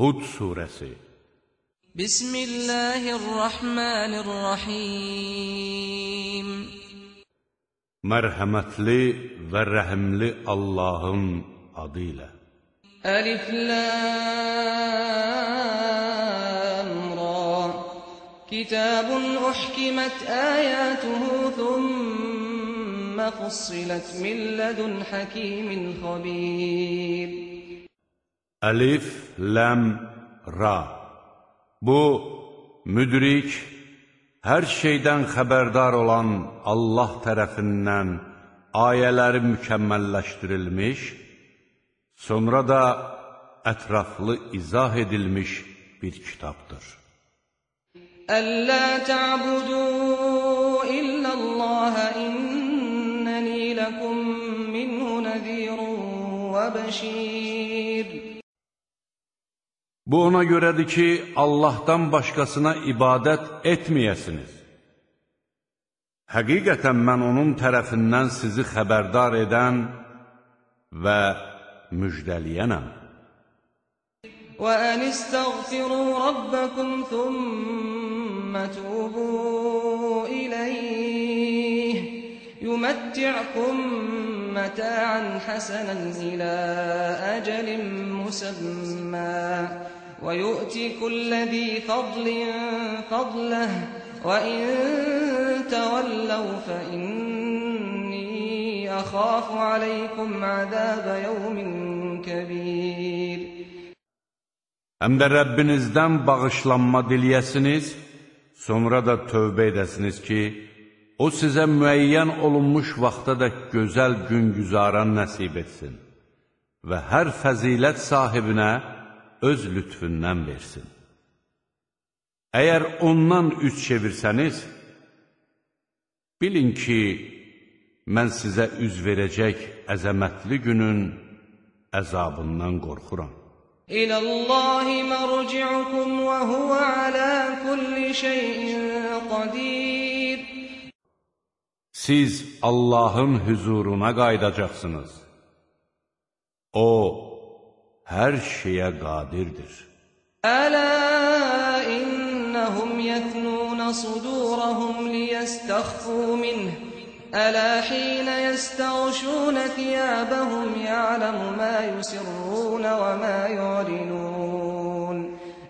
Hud surəsi Bismillahirrahmanirrahim Mərhəmətli və rəhimli Allahın adı ilə Əlif Lam Ra Kitabun uhkimet ayatuhu thumma fussilet min ladun hakimin xabir Əlif, Ləm, Ra Bu, müdrik, hər şeydən xəbərdar olan Allah tərəfindən ayələri mükəmməlləşdirilmiş, sonra da ətraflı izah edilmiş bir kitabdır. Əllə ta'budu illallah innəni ləkum minhu nəzirun və bəşir Bu ona görədir ki, Allahdan başqasına ibadət etməyəsiniz. Həqiqətən mən onun tərəfindən sizi xəbərdar edən və müjdəliyənəm. وأن استغفروا ربكم ثم توبوا إليه يمتعكم متاعا حسنا إلى أجل مسمى ويؤتي كل ذي فضل فضله وإن تولوا فإني أخاف عليكم عذاب يوم كبير Həm də Rəbbinizdən bağışlanma diliyəsiniz, sonra da tövbə edəsiniz ki, O sizə müəyyən olunmuş vaxta da gözəl gün güzaran nəsib etsin və hər fəzilət sahibinə öz lütfündən versin. Əgər ondan üç çevirsəniz, bilin ki, mən sizə üz verəcək əzəmətli günün əzabından qorxuram. İləllahi mərci'ukum və huvə alə kulli şeyin qadir Siz Allahın hüzuruna qaydacaqsınız. O, hər şeyə qadirdir. Ələ innəhum yətnunə sudurəhum liyəstəxfu minh Ələ xinə yəstəğşunə thiyabəhum ya'ləmu mə yusirrunə və mə yu'linun.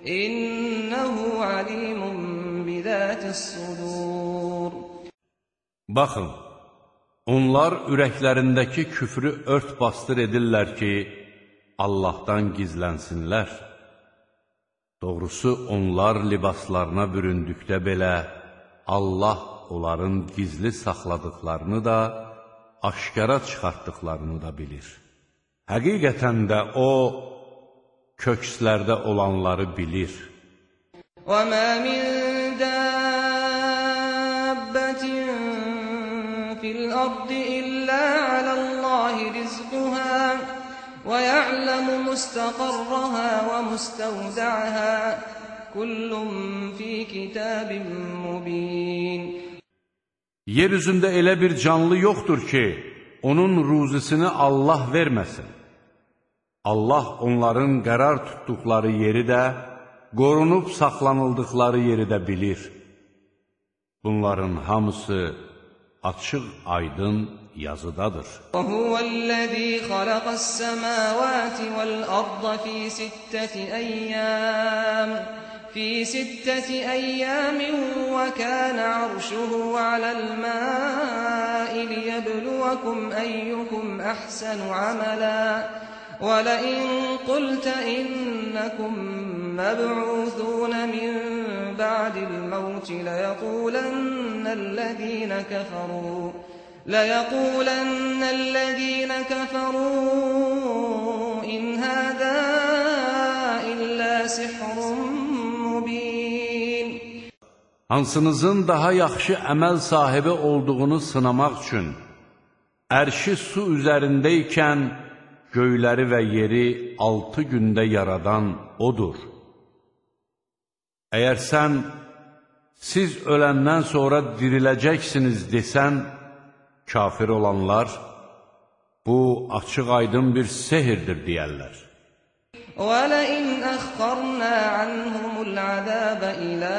İnnəhu alimun bidətis-sudur Baxın, onlar ürəklərindəki küfrü ört bastır edirlər ki, Allahdan gizlənsinlər. Doğrusu, onlar libaslarına büründükdə belə, Allah onların gizli saxladıqlarını da, aşkara çıxartdıqlarını da bilir. Həqiqətən də O, kökslərdə olanları bilir. وَمَا مِنْ دَابَّةٍ فِي الْأَرْضِ إِلَّا عَلَى اللَّهِ رِزْقُهَا وَيَعْلَمُ مُسْتَقَرَّهَا وَمُسْتَوْدَعَهَا كُلٌّ فِي كِتَابٍ مُبِينٍ Yer üzündə elə bir canlı yoxdur ki, onun ruzisini Allah verməsin. Allah onların qərar tutduqları yeri də, qorunub saxlanıldıqları yeri də bilir. Bunların hamısı açıq, aydın yazıdadır. وَهُوَ الَّذِي خَلَقَ السَّمَاوَاتِ وَالْأَرْضَ فِي سِتَّةِ أَيَّامٍ في ستة أيام وكان عرشه على الماء ليبلوكم أيكم أحسن عملا ولئن قلت إنكم مبعوثون من بعد الموت ليقولن الذين كفروا ليقولن الذين كفروا إن هذا إلا سحر مبين Hansınızın daha yaxşı əməl sahibi olduğunu sınamaq üçün ərşi su üzərindəykən göyləri və yeri altı gündə yaradan O'dur. Əgər sən, siz öləndən sonra diriləcəksiniz desən, kafir olanlar, bu açıq aydın bir sehirdir deyərlər. ولئن أخرنا عنهم العذاب إلى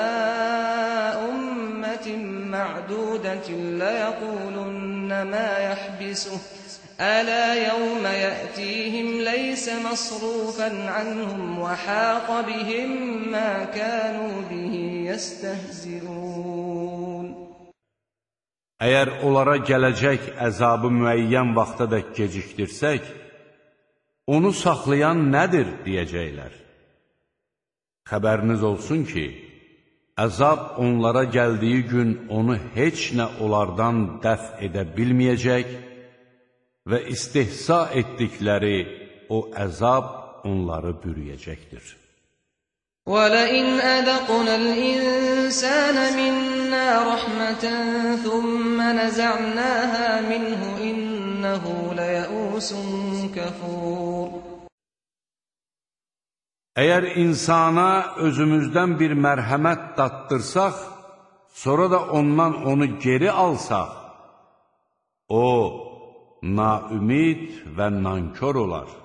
أمة معدودة ليقولن ما يحبسه ألا يوم يأتيهم ليس مصروفا عنهم وحاق بهم ما كانوا به يستهزئون Əgər onlara gələcək əzabı müəyyən vaxtadək gecikdirsək, onu saxlayan nədir, deyəcəklər. Xəbəriniz olsun ki, əzab onlara gəldiyi gün onu heç nə onlardan dəf edə bilməyəcək və istihsa etdikləri o əzab onları bürüyəcəkdir. وَلَئِنْ أَذَقْنَا الْإِنسَانَ مِنَّا رَحْمَةً ثُمَّ نَزَعْنَاهَا مِنْهُ إِنَّهُ لَيَئُوسٌ كَفُورٌ Əgər insana özümüzdən bir mərhəmət dattırsaq, sonra da ondan onu geri alsaq, o, naümid və nankör olar.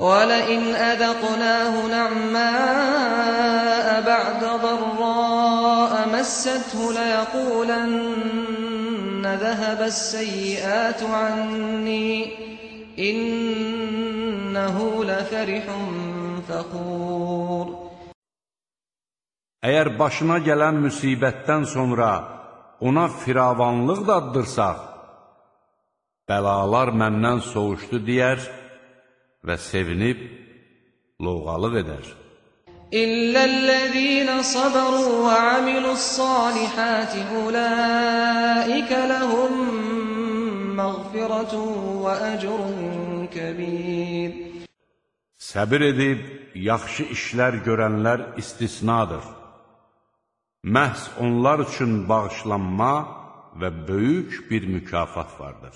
وَلَئِنْ أَذَقْنَاهُ نَعْمَاءَ بَعْدَ ضَرَّاءَ مَسَّتْهُ لَيَقُولَنَّ ذَهَبَ السَّيِّئَاتُ عَنِّي إِنَّهُ لَفَرِحٌ فَخُورٌ Əgər başına gələn müsibətdən sonra ona firavanlıq daddırsaq, bəlalar məndən soğuşdu deyər və sevinib lovğalıq edər. İllellezîne saberû və amilussalihâti ulâike lehum məğfirətun və ecrun kəbir. Səbir edib yaxşı işlər görənlər istisnadır. Məhz onlar üçün bağışlanma və böyük bir mükafat vardır.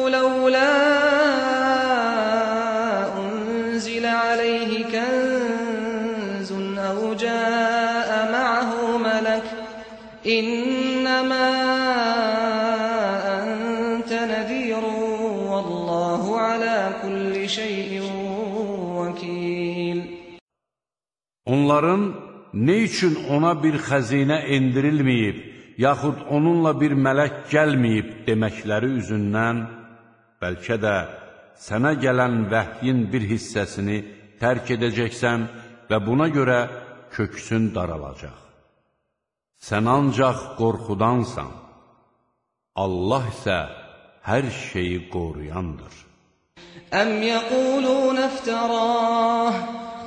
onların nə üçün ona bir xəzinə endirilməyib, yaxud onunla bir mələk gəlməyib deməkləri üzündən, bəlkə də sənə gələn vəhyin bir hissəsini tərk edəcəksən və buna görə köksün daralacaq. Sən ancaq qorxudansan, Allah isə hər şeyi qoruyandır. Əm yəqulun əftərah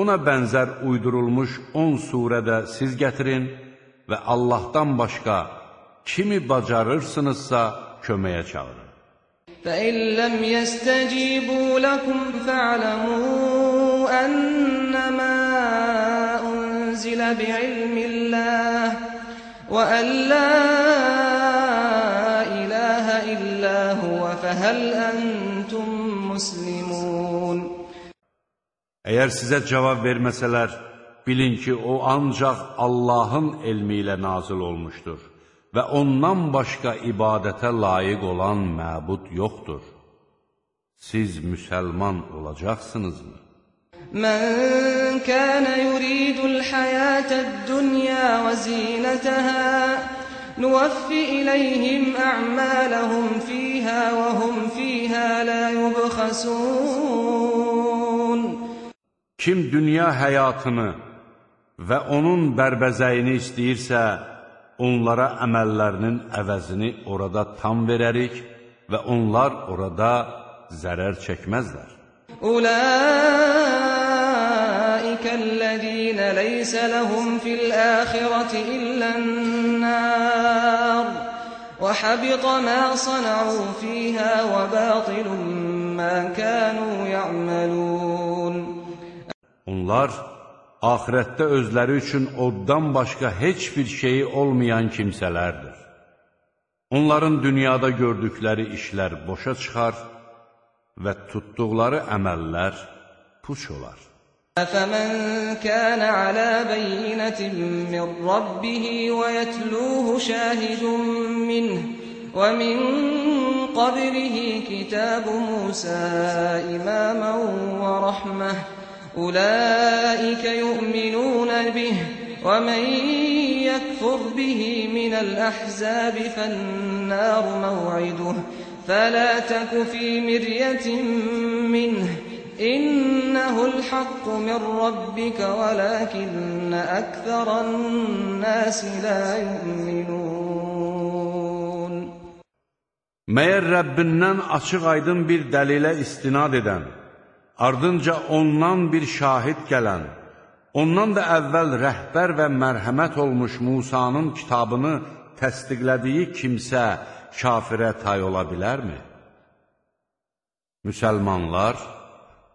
ona bənzər uydurulmuş 10 surədə siz gətirin və Allahdan başqa kimi bacarırsınızsa köməyə çağırın. فَإِن لَّمْ يَسْتَجِيبُوا لَكُمْ فَاعْلَمُوا أَنَّمَا أُنزِلَ بِعِلْمِ اللَّهِ وَأَن لَّا إِلَٰهَ إِلَّا هُوَ فَهَلْ أَنتُم Əgər sizə cavab verməsələr, bilin ki, o ancaq Allahın elmi ilə nazil olmuşdur və ondan başqa ibadətə layiq olan məbud yoxdur. Siz müsəlman olacaqsınızmı? Mən kənə yuridul həyətəd dünya və zinətəhə Nüvəffi iləyhim ə'mələhum fiyhə və hum fiyhə la yubxəsun Kim dünya həyatını və onun bərbəzəyini istəyirsə, onlara əməllərinin əvəzini orada tam verərik və onlar orada zərər çəkməzlər. Ulaikellezine leysa lehum fil ahireti illennar ve habita ma sana'u fiha ve batilun ma kanu ya'malun Onlar axirətdə özləri üçün oddan başqa heç bir şeyi olmayan kimsələrdir. Onların dünyada gördükləri işlər boşa çıxar və tutduqları əməllər puç olar. أفمن كان على بينة من ربه ويتلوه شاهد منه ومن قبله كتاب موسى إماما ورحمة أولئك يؤمنون به ومن يكفر به من الأحزاب فالنار موعده. فلا تك في مرية منه. إنه الحق من ربك ولكن أكثر الناس لا يؤمنون. Məyər Rəbbindən açıq-aydın bir dəlilə istinad ardınca ondan bir şahid gələn, ondan da əvvəl rəhbər və mərhəmət olmuş Musanın kitabını təsdiqlədiyi kimsə kafirə tay ola bilərmi? Müsəlmanlar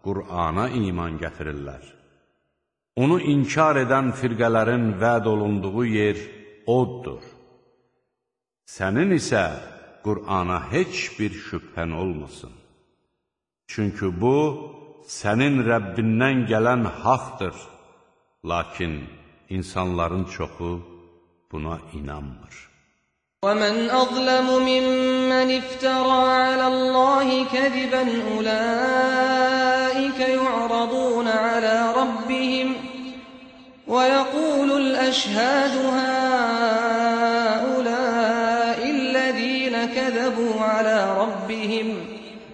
Qur'ana iman gətirirlər. Onu inkar edən firqələrin vəd olunduğu yer oddur. Sənin isə Qur'ana heç bir şübhən olmasın. Çünki bu, sənin Rəbbindən gələn haqdır. Lakin insanların çoxu buna inanmır. ومن أظلم ممن افترى على الله كذبا أولئك يعرضون على ربهم ويقول الأشهاد هؤلاء الذين كذبوا على ربهم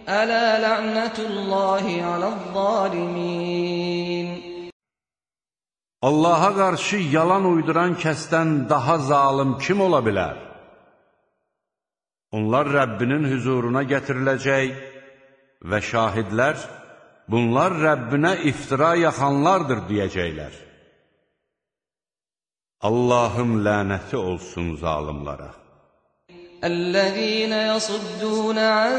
ألا لعنة الله على الظالمين Allaha qarşı yalan uyduran kəsdən daha zalım kim ola bilər? Onlar Rəbbinin hüzuruna gətiriləcək və şahidlər, bunlar Rəbbinə iftira yaxanlardır deyəcəklər. Allahın lənəti olsun zalimlara. الذين يصدون عن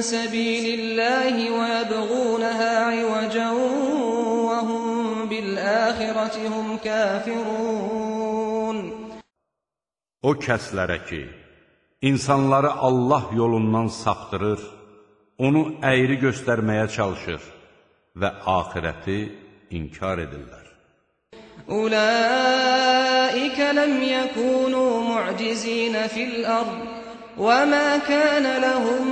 سبيل الله ويبغونها عوجا وهم بالآخرة هم كافرون O kəslərə ki, insanları Allah yolundan saptırır, onu əyri göstərməyə çalışır və axirəti inkar edirlər. أولئك لم يكونوا معجزين في الأرض وما كان لهم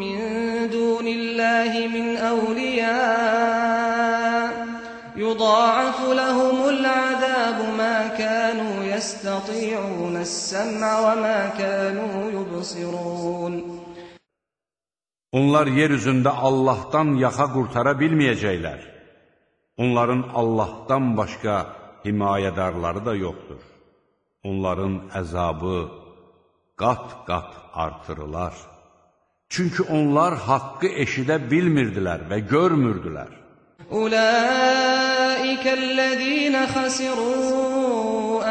من دون الله من أولياء يضاعف لهم العذاب ما كانوا يستطيعون السمع وما كانوا يبصرون Onlar yer üzündə Allahdan yaxa qurtara bilməyəcəklər. Onların Allahdan başqa himayədarları da yoxdur. Onların əzabı qat-qat artırılar. Çünki onlar haqqı eşidə bilmirdilər və görmürdülər. Ulaikellezina khasiru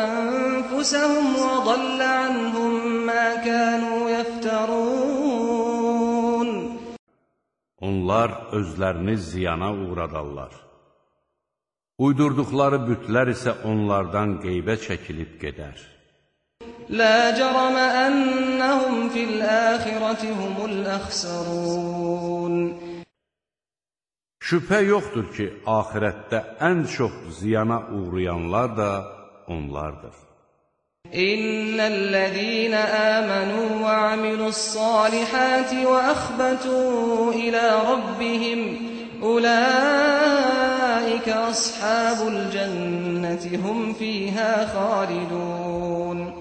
anfusahum və dalla anhum ma kanu yaftarun Onlar özlərini ziyana uğradarlar. Uydurduqları bütlər isə onlardan qeybə çəkilib gedər. La jarama annahum fil axirati humul axsarun Şübhə yoxdur ki, axirətdə ən çox ziyana uğrayanlar da onlardır. İnnellezîne âmenû ve amilussâlihâti ve axbetû ilâ rabbihim أولئك أصحاب الجنة هم فيها خالدون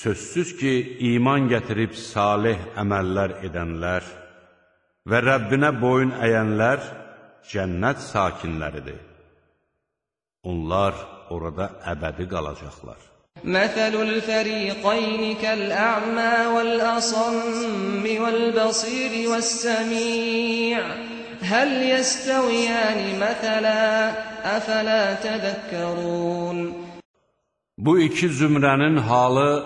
Sözsüz ki, iman gətirib salih əməllər edənlər və Rəbbinə boyun əyənlər cənnət sakinləridir. Onlar orada əbədi qalacaqlar. مثل الفريقين كالأعمى والأصم والبصير والسميع هل يستويان مثلا أفلا تذكرون Bu iki zümrənin halı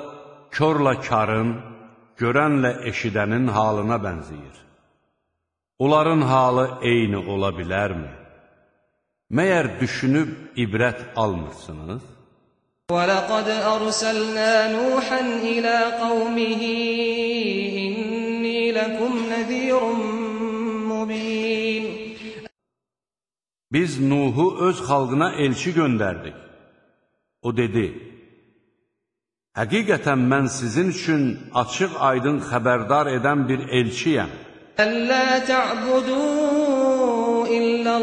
körlə karın, görənlə eşidənin halına bənzəyir. Onların halı eyni ola bilərmi? Məyər düşünüb ibrət almırsınız? ولقد أرسلنا نوحا إلى قومه إني لكم نذير مبين Biz Nuhu öz xalqına elçi göndərdik. O dedi, Həqiqətən mən sizin üçün açıq aydın xəbərdar edən bir elçiyəm. ألا تعبدوا إلا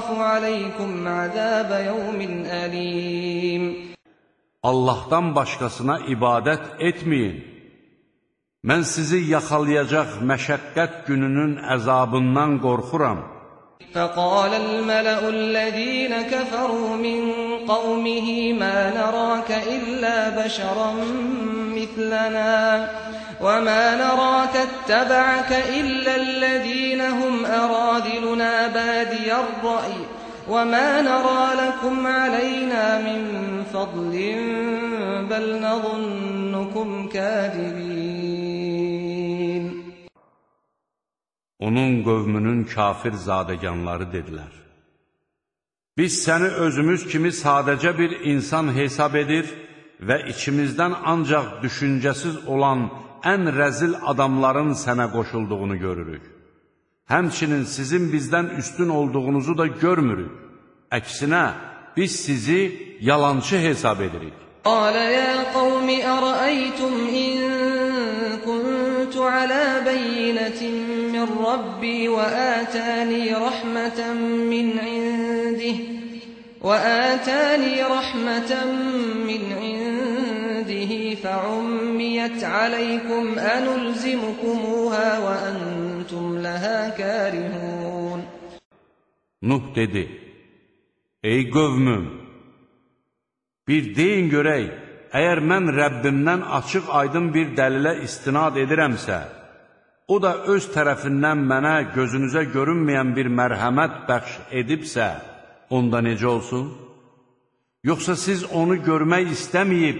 أخاف عليكم عذاب يوم أليم Allahdan başqasına ibadət etməyin. Mən sizi yaxalayacaq məşəqqət gününün əzabından qorxuram. فقال الملأ الذين كفروا من قومه ما نراك إلا بشرا مثلنا وما نراك اتبعك إلا الذين هم أراذلنا بادي الرأي وما نرى لكم علينا من فضل بل نظنكم كاذبين Onun qövmünün kafir zadəganları dedilər. Biz səni özümüz kimi sadəcə bir insan hesab edir və içimizdən ancaq düşüncəsiz olan ən rəzil adamların sənə qoşulduğunu görürük. Həmçinin sizin bizdən üstün olduğunuzu da görmürük. Əksinə, biz sizi yalançı hesab edirik. Qalə ya qavmi ərəytum in kuntu alə bəyinətin min Rabbi və ətəni rəhmətən min indih və ətəni rəhmətən min indih فعميت عليكم أنلزمكموها وأنتم لها كارهون Nuh dedi, Ey qövmüm, bir deyin görək, əgər mən Rəbbimdən açıq aydın bir dəlilə istinad edirəmsə, o da öz tərəfindən mənə gözünüzə görünməyən bir mərhəmət bəxş edibsə, onda necə olsun? Yoxsa siz onu görmək istəməyib,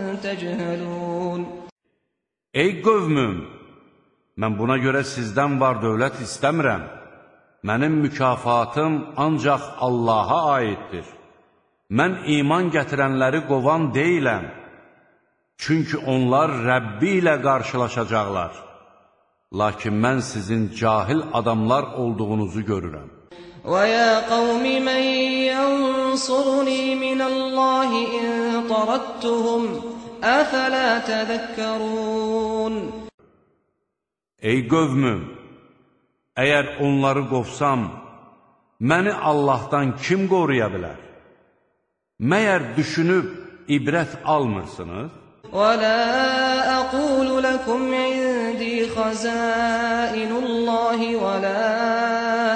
تجهلون Ey qövmüm, mən buna görə sizdən var dövlət istəmirəm. Mənim mükafatım ancaq Allaha aiddir. Mən iman gətirənləri qovan deyiləm. Çünki onlar Rəbbi ilə qarşılaşacaqlar. Lakin mən sizin cahil adamlar olduğunuzu görürəm. ويا قوم من ينصرني من الله إن طردتهم أفلا تذكرون Ey qövmüm, əgər onları qovsam, məni Allahdan kim qoruya bilər? Məyər düşünüb ibrət almırsınız? ولا أقول لكم عندي خزائن الله ولا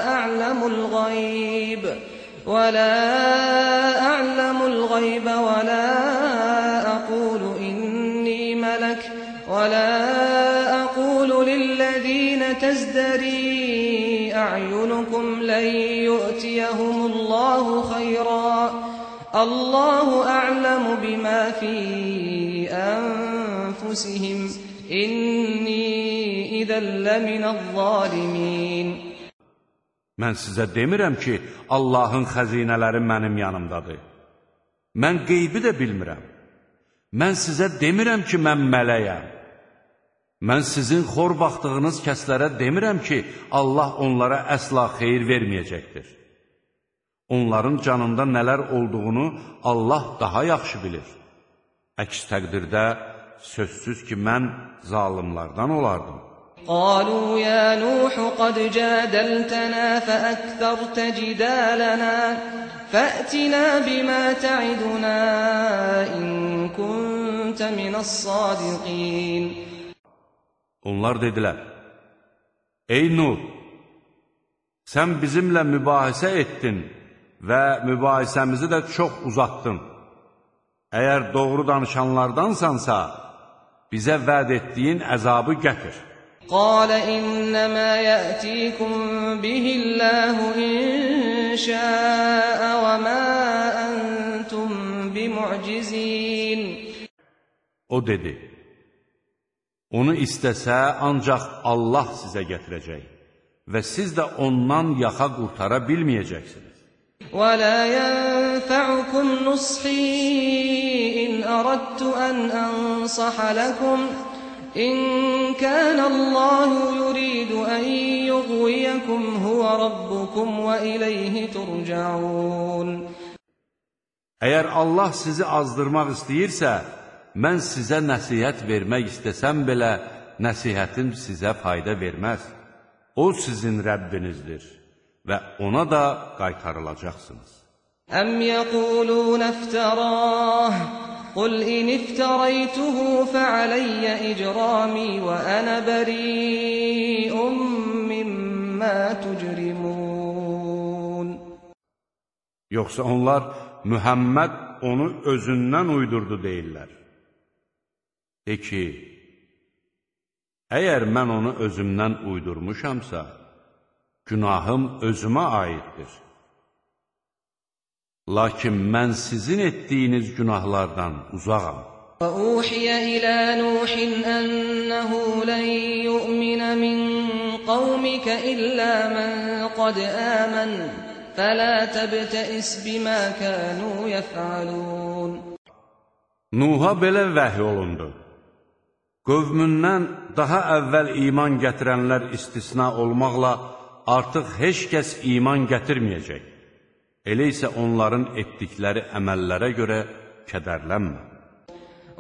أعلم الغيب ولا أعلم الغيب ولا الله خيرا الله أعلم بما في أنفسهم إني إذا لمن الظالمين Mən sizə demirəm ki, Allahın xəzinələri mənim yanımdadır. Mən qeybi də bilmirəm. Mən sizə demirəm ki, mən mələyəm. Mən sizin xor baxdığınız kəslərə demirəm ki, Allah onlara əsla xeyir verməyəcəkdir. Onların canında nələr olduğunu Allah daha yaxşı bilir. Əks təqdirdə sözsüz ki, mən zalimlardan olardım. قالوا يا نوح قد جادلتنا فأكثرت جدالنا فأتنا بما تعدنا إن كنت من الصادقين Onlar dedilər, Ey Nuh, sən bizimlə mübahisə etdin və mübahisəmizi də çox uzatdın. Əgər doğru danışanlardansansa, bizə vəd etdiyin əzabı gətir. Qalə innəmə yətikum bihilləhu inşəə və mə əntum bimucizin. O dedi, onu istəsə ancaq Allah sizə gətirəcək və siz də ondan yaxa qurtara bilməyəcəksiniz. ولا ينفعكم نصحي إن أردت أن أنصح لكم إن كان الله يريد أن يغويكم هو ربكم وإليه ترجعون Əgər Allah sizi azdırmaq istəyirsə, mən sizə nəsihət vermək istəsəm belə, nəsihətim sizə fayda verməz. O sizin Rəbbinizdir və ona da qaytarılacaqsınız. Əm yəqulun əftarah, qul in iftaraytuhu fəaləyyə icrami və ənə bəri'un mimmə tücrimun. Yoxsa onlar, Mühəmməd onu özündən uydurdu deyirlər. De ki, əgər mən onu özümdən uydurmuşamsa, günahım özümə aiddir. Lakin mən sizin etdiyiniz günahlardan uzağam. وأوحي إلى نوح أنه لن يؤمن من قومك إلا من قد آمن فلا تبتئس بما كانوا يفعلون Nuha belə vəhy olundu. Qövmündən daha əvvəl iman gətirənlər istisna olmaqla artıq heç kəs iman gətirməyəcək. Elə isə onların etdikləri əməllərə görə kədərlənmə.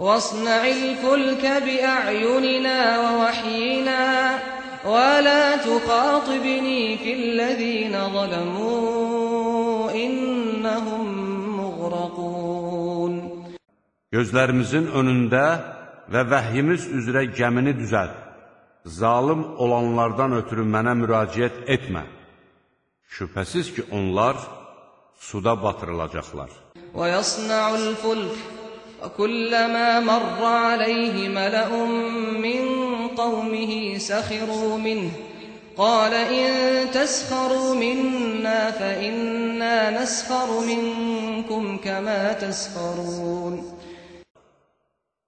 واصنع الفلك بأعيننا ووحينا ولا تخاطبني في الذين ظلموا إنهم مغرقون Gözlərimizin önündə və vəhyimiz üzrə gəmini düzəlt. Zalım olanlardan ötürü mənə müraciət etmə. Şübhəsiz ki, onlar suda batırılacaqlar. ويصنع الفلك وكلما مر عليه ملأ من قومه سخروا منه قال إن تسخروا منا فإنا نسخر منكم كما تسخرون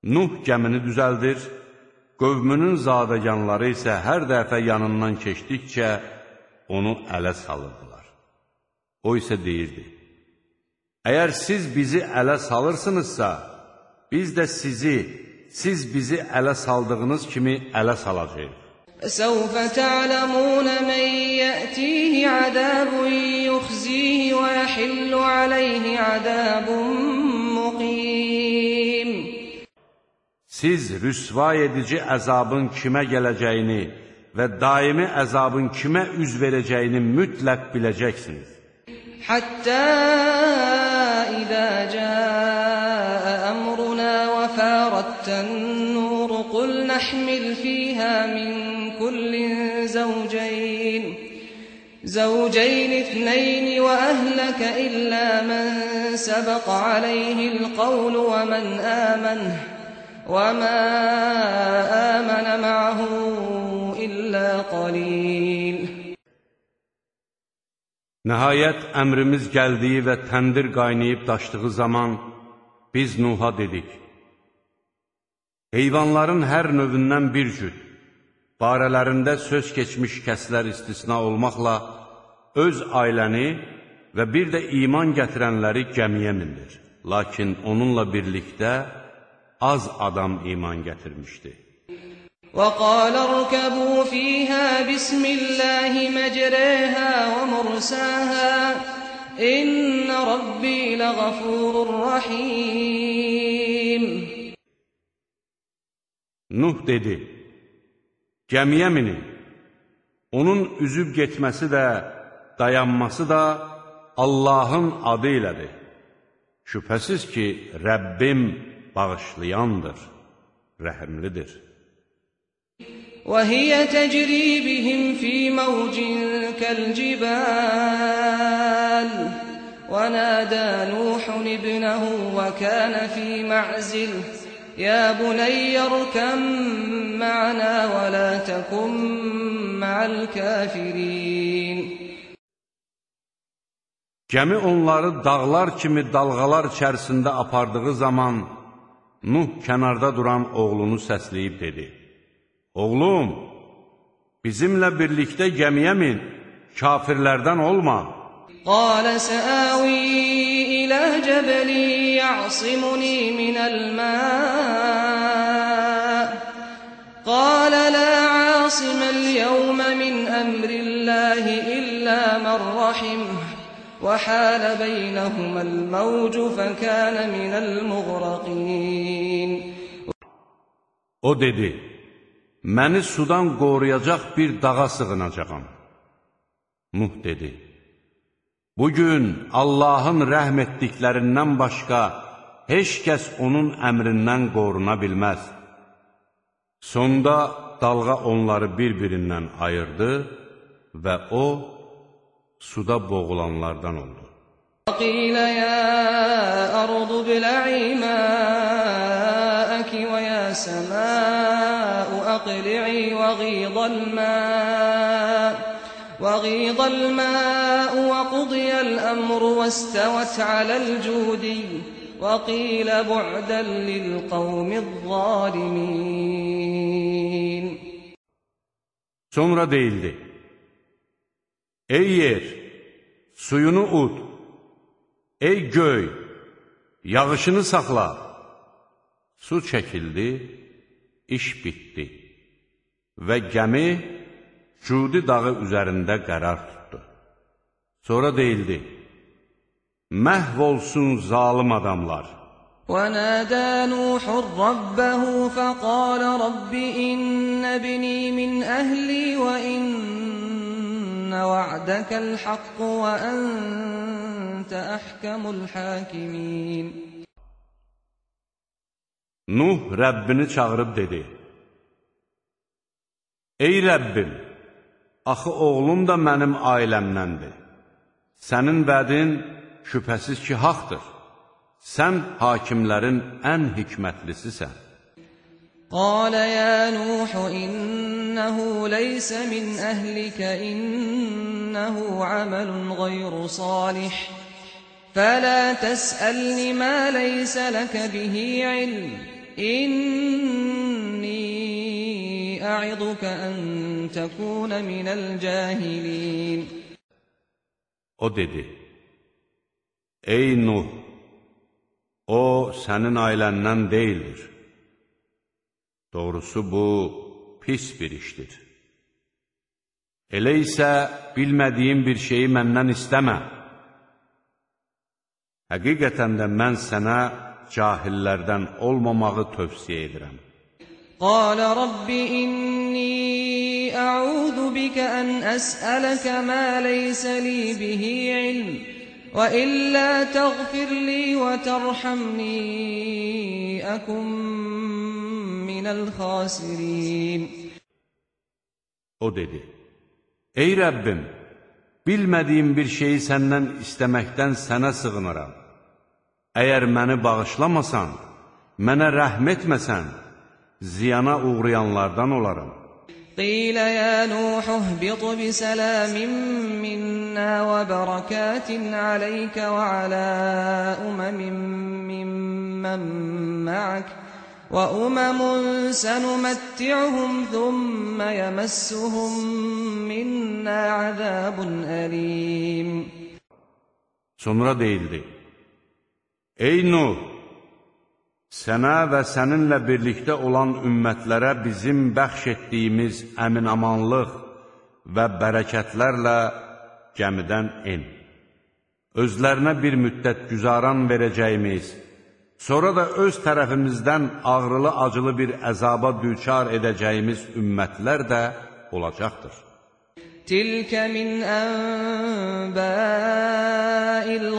Nuh gəmini düzəldir, qövmünün zadəganları isə hər dəfə yanından keçdikcə onu ələ salırdılar. O isə deyirdi, Əgər siz bizi ələ salırsınızsa, biz də sizi, siz bizi ələ saldığınız kimi ələ salacaq. سوف تعلمون من يأتيه عذاب يخزيه ويحل عليه عذاب Siz rüsva edici əzabın kimə gələcəyini və daimi əzabın kimə üz verəcəyini mütləq biləcəksiniz. حتى إذا جاء أمرنا وفارت النور قل نحمل فيها من كل زوجين زوجين اثنين وأهلك إلا من سبق عليه القول ومن آمن وما آمن معه إلا قليل Nəhayət əmrimiz gəldiyi və təndir qaynayıb daşdığı zaman biz Nuha dedik. Heyvanların hər növündən bir cüt, barələrində söz keçmiş kəslər istisna olmaqla öz ailəni və bir də iman gətirənləri gəmiyə mindir. Lakin onunla birlikdə az adam iman gətirmişdi. وقال اركبوا فيها بسم الله مجريها ومرساها إن ربي لغفور رحيم Nuh dedi, gəmiyə minin. Onun üzüb getməsi də, dayanması da Allahın adı ilədir. Şübhəsiz ki, Rəbbim bağışlayandır, rəhimlidir. وهي تجري بهم في موج كالجبال ونادى نوح ابنه وكان في معزل يا بني اركم معنا ولا تكن مع الكافرين Gəmi onları dağlar kimi dalğalar içərisində apardığı zaman Nuh kənarda duran oğlunu səsləyib dedi, Oğlum, bizimlə birlikdə gəmiyə min, kafirlərdən olma. Qalə səəvi ilə cəbəli yəsimuni minəl mə Qalə lə asimə l-yəvmə min əmrilləhi illə mən rəhimh وحال بينهما الموج فكان من المغرقين O dedi, məni sudan qoruyacaq bir dağa sığınacaqam. Nuh dedi, bugün Allahın rəhm etdiklərindən başqa heç kəs onun əmrindən qoruna bilməz. Sonda dalğa onları bir-birindən ayırdı və o, suda boğulanlardan oldu. وقيل يا أرض ابلعي ماءك ويا سماء أقلعي وغيض الماء وغيض الماء وقضي الأمر واستوت على الجودي وقيل بعدا للقوم الظالمين Sonra deyildi, Ey yer, suyunu ud, ey göy, yağışını saxla. Su çəkildi, iş bitdi və gəmi Cudi dağı üzərində qərar tutdu. Sonra deyildi, məhv olsun zalım adamlar. ونادى نوح ربه فقال رب إن ابني من أهلي وإن وعدك الحق وأنت أحكم الحاكمين Nuh Rəbbini çağırıb dedi, Ey Rəbbim, axı oğlum da mənim ailəmdəndir. Sənin vədin şübhəsiz ki, haqdır. Sən hakimlərin ən hikmətlisisən. قال يا نوح إنه ليس من أهلك إنه عمل غير صالح. فلا تسألني ما ليس لك به علم. إني أعظك أن تكون من الجاهلين. O dedi, Ey Nuh, o sənin ailəndən. Doğrusu bu pis bir işdir. Elə isə bilmədiyim bir şeyi məndən istəmə. Həqiqətən də mən sənə cahillərdən olmamağı tövsiyə edirəm. Qala Rabbi inni a'udhu bika an as'alaka ma laysa li bihi ilm wa illa taghfir li wa tarhamni akum من الخاسرين O dedi, Ey Rəbbim, bilmədiyim bir şeyi səndən istəməkdən sənə sığınıram. Əgər məni bağışlamasan, mənə rəhm etməsən, ziyana uğrayanlardan olaram. قيل يا نوح اهبط بسلام منا وبركات عليك وعلى أمم ممن معك وأمم سنمتعهم ثم يمسهم منا عذاب أليم Sonra deyildi, Ey Nuh, sənə və səninlə birlikdə olan ümmətlərə bizim bəxş etdiyimiz əminamanlıq və bərəkətlərlə gəmidən en. Özlərinə bir müddət güzaran verəcəyimiz Sonra da öz tərəfimizdən ağrılı-acılı bir əzaba düçar edəcəyimiz ümmətlər də olacaqdır. Tilkə min ənbə'il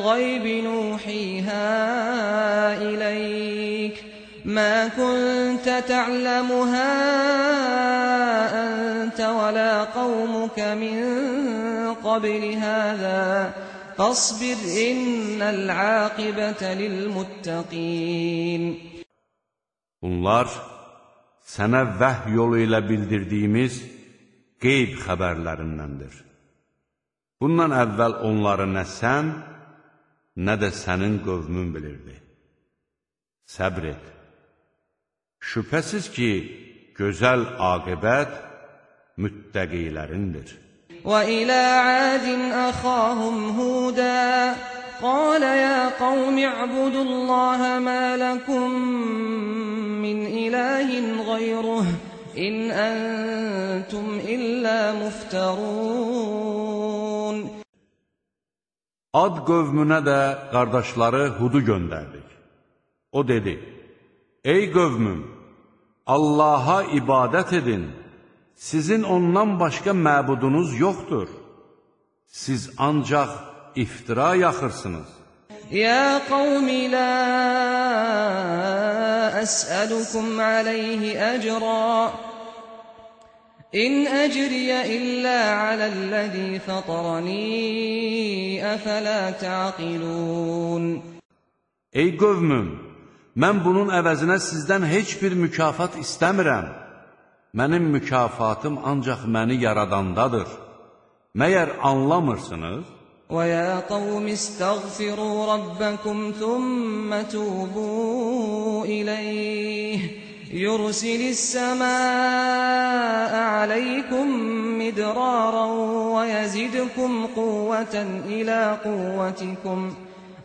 qaybi nuhihə iləyk mə kuntə tə'ləmuhə əntə və lə qavmukə min qabli həzə فاصبر إن العاقبة للمتقين Bunlar sənə vəhy yolu ilə bildirdiyimiz qeyb xəbərlərindəndir. Bundan əvvəl onları nə sən, nə də sənin qövmün bilirdi. Səbr et. Şübhəsiz ki, gözəl aqibət müttəqilərindir. وإلى عاد أخاهم هودا قال يا قوم اعبدوا الله ما لكم من إله غيره إن أنتم إلا مفترون Ad qövmünə də qardaşları Hudu göndərdik. O dedi, Ey qövmüm, Allaha ibadət edin. Sizin ondan başqa məbudunuz yoxdur. Siz ancaq iftira yaxırsınız. Ya qavmi la əsəlukum aleyhi əcra İn əcriyə illə aləl-ləzi fətarani əfələ təqilun Ey qövmüm, mən bunun əvəzinə sizdən heç bir mükafat istəmirəm. Mənim mükafatım ancaq məni yaradandadır. Məyər anlamırsınız? وَيَا قَوْمِ اسْتَغْفِرُوا رَبَّكُمْ ثُمَّ تُوبُوا إِلَيْهِ يُرْسِلِ السَّمَاءَ عَلَيْكُمْ مِدْرَارًا وَيَزِدْكُمْ قُوَّةً إِلَى قُوَّتِكُمْ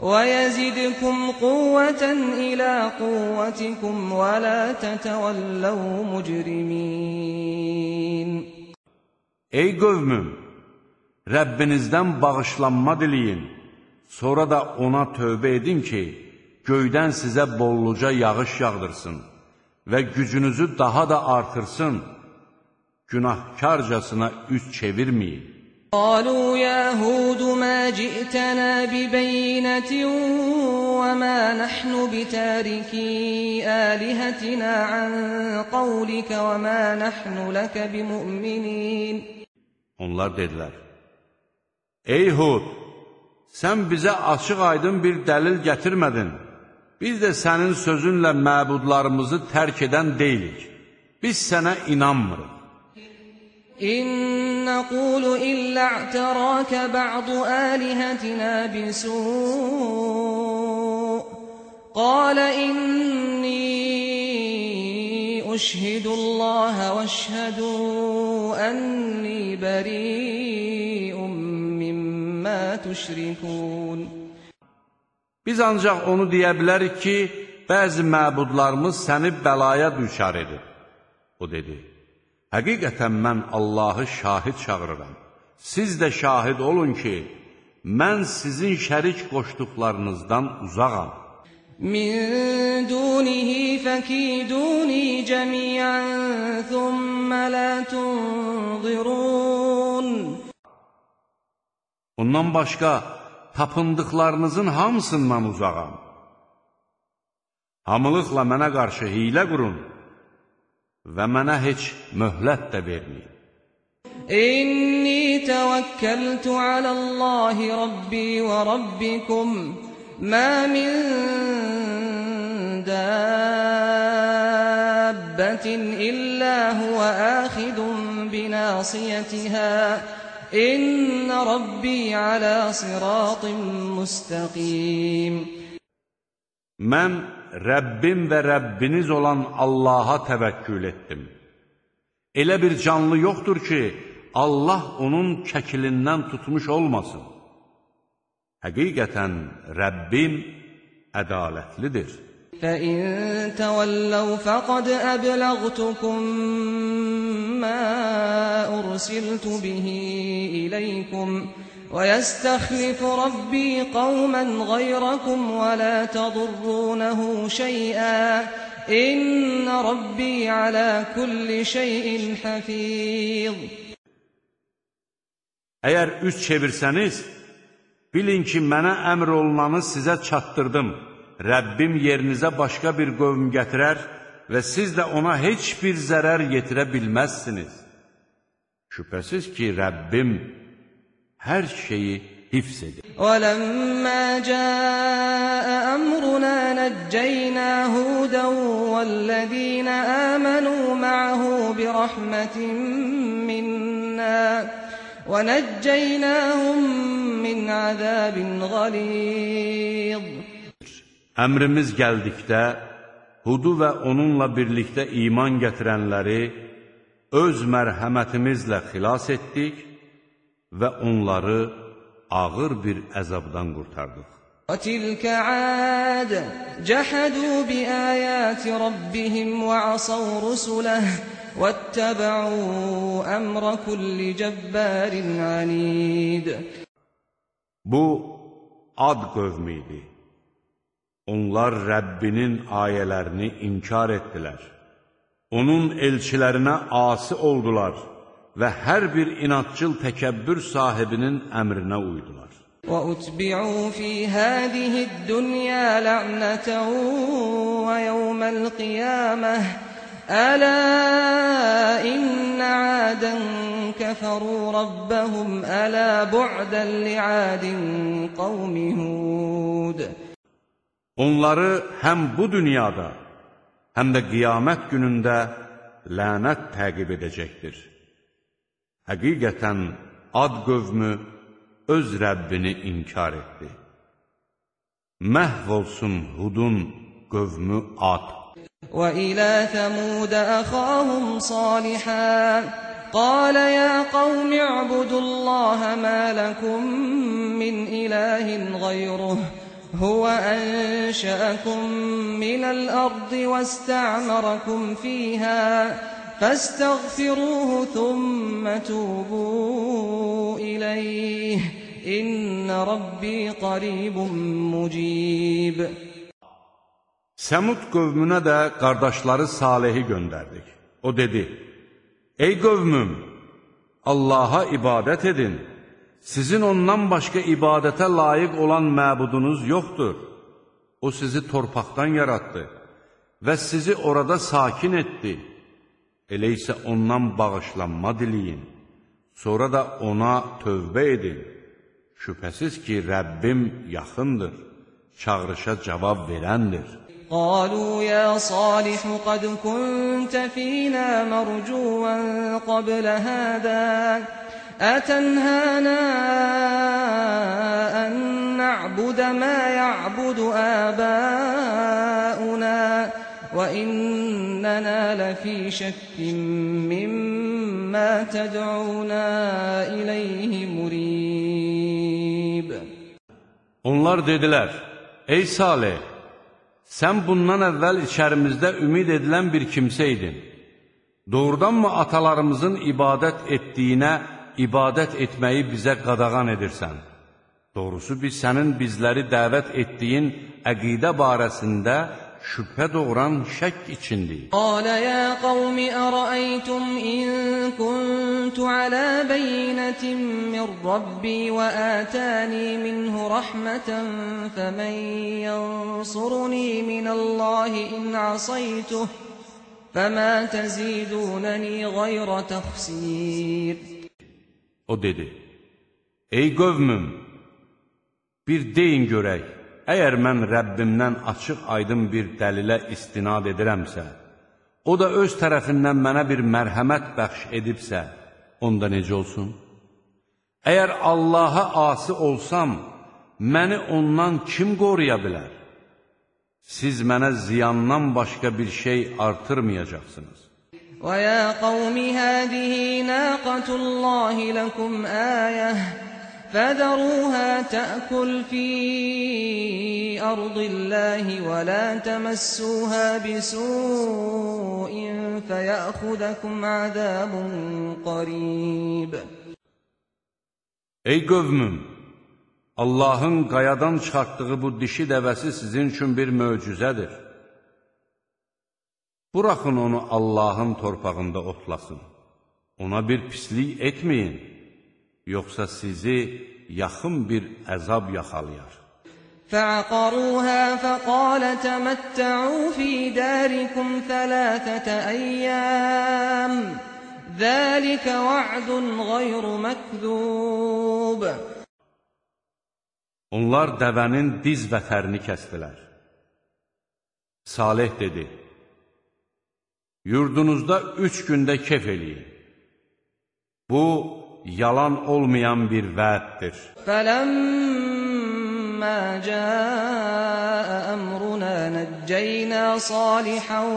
وَيَزِدْكُمْ قُوَّةً إِلَى قُوَّتِكُمْ وَلَا تَتَوَلَّوْا مُجْرِمِينَ Ey qövmüm! Rəbbinizdən bağışlanma diləyin. Sonra da ona tövbə edin ki, göydən sizə bolluca yağış yağdırsın və gücünüzü daha da artırsın. Günahkarcasına üz çevirməyin. قالوا يا هود ما جئتنا ببينة وما نحن بتاركي آلهتنا عن قولك وما نحن لك بمؤمنين Onlar dedilər, Ey Hud, sən bizə açıq-aydın bir dəlil gətirmədin. Biz də sənin sözünlə məbudlarımızı tərk edən deyilik. Biz sənə inanmırıq. İn naqulu illa i'taraka ba'du alihatina bisu' qala inni ushhidu Allah wa ashhadu anni bari'un mimma tushrikun Biz ancaq onu deyə bilərik ki, bəzi məbudlarımız səni bəlaya düşar edir. O dedi: Həqiqətən mən Allahı şahid çağırıram. Siz də şahid olun ki, mən sizin şərik qoşduqlarınızdan uzağam. Min dunihi fəkiduni cəmiyyən, thumma la tunzirun. Ondan başqa, tapındıqlarınızın hamısından uzağam. Hamılıqla mənə qarşı hilə qurun. və mənə heç möhlət də verməyin. إني توكلت على الله ربي وربكم ما من دابة إلا هو آخذ بناصيتها إن ربي على صراط مستقيم Mən Rəbbim və Rəbbiniz olan Allaha təvəkkül etdim. Elə bir canlı yoxdur ki, Allah onun kəkilindən tutmuş olmasın. Həqiqətən Rəbbim ədalətlidir. فإن تولوا فقد أبلغتكم ما أرسلت به إليكم ويستخلف ربي قوما غيركم ولا تضرونه شيئا إن ربي على كل شيء حفيظ Əgər üz çevirsəniz, bilin ki, mənə əmr olunanı sizə çatdırdım. Rəbbim yerinizə başqa bir qövm gətirər və siz də ona heç bir zərər yetirə bilməzsiniz. Şübhəsiz ki, Rəbbim hər şeyi hifz edir. ولما جاء أمرنا نجينا هودا والذين آمنوا معه برحمة منا ونجيناهم من عذاب غليظ Əmrimiz gəldikdə, Hudu və onunla birlikdə iman gətirənləri öz mərhəmətimizlə xilas etdik və onları ağır bir əzabdan qurtardıq. وتلك عاد جحدوا بآيات ربهم وعصوا رسله واتبعوا أمر كل جبار عنيد Bu, Ad qövmü idi. Onlar Rəbbinin ayələrini inkar etdilər. Onun elçilərinə asi oldular və hər bir inatçıl təkəbbür sahibinin əmrinə uydular. وأتبعوا في هذه الدنيا لعنة ويوم القيامة ألا إن عادا كفروا ربهم ألا بعدا لعاد قوم هود Onları həm bu dünyada, həm də qiyamət günündə lənət təqib edəcəkdir. Həqiqətən ad qövmü öz Rəbbini inkar etdi. Məhv olsun Hudun qövmü ad. وإلى ثمود أخاهم صالحا قال يا قوم اعبدوا الله ما لكم من إله غيره هو أنشأكم من الأرض واستعمركم فيها فاستغفروه ثم توبوا إليه إن ربي قريب مجيب Səmud qövmünə də qardaşları Salehi göndərdik. O dedi, Ey qövmüm, Allaha ibadət edin. Sizin ondan başqa ibadətə layiq olan məbudunuz yoxdur. O sizi torpaqdan yaratdı və sizi orada sakin etdi. Elə isə ondan bağışlanma diliyin. Sonra da ona tövbə edin. Şübhəsiz ki, Rəbbim yaxındır, çağrışa cavab verəndir. قالوا يا صالح قد كنت فينا مرجوا قبل هذا أتنهانا أن نعبد ما يعبد آباؤنا وإننا لفي شك مما تدعونا إليه مريب Onlar dedilər, Ey Salih, sən bundan əvvəl içərimizdə ümid edilən bir kimsə idin. Doğrudanmı atalarımızın ibadət etdiyinə ibadət etməyi bizə qadağan edirsən? Doğrusu biz sənin bizləri dəvət etdiyin əqidə barəsində şübhə doğuran şək içindik. قال يا قوم أرأيتم إن كنت على بينة من ربي وآتاني منه رحمة فمن ينصرني من الله إن عصيته فما تزيدونني غير تخسير O dedi, Ey qövmüm, bir deyin görək, əgər mən Rəbbimdən açıq aydın bir dəlilə istinad edirəmsə, o da öz tərəfindən mənə bir mərhəmət bəxş edibsə, onda necə olsun? Əgər Allaha asi olsam, məni ondan kim qoruya bilər? Siz mənə ziyandan başqa bir şey artırmayacaqsınız. ويا قوم هذه ناقة الله لكم آية فذروها تأكل في أرض الله ولا تمسوها بسوء فيأخذكم عذاب قريب Ey qövmüm, Allahın qayadan çıxartdığı bu dişi dəvəsi sizin üçün bir möcüzədir. Buraxın onu Allahın torpağında otlasın. Ona bir pislik etməyin, yoxsa sizi yaxın bir əzab yaxalayar. فعقروها فقال تمتعوا في داركم ثلاثة أيام ذلك وعد غير مكذوب Onlar dəvənin diz vətərini kəstilər. Salih dedi, Yurdunuzda üç gündə kef eləyin. Bu, yalan olmayan bir vəddir. Fələmmə cəəə əmruna nəccəynə salihən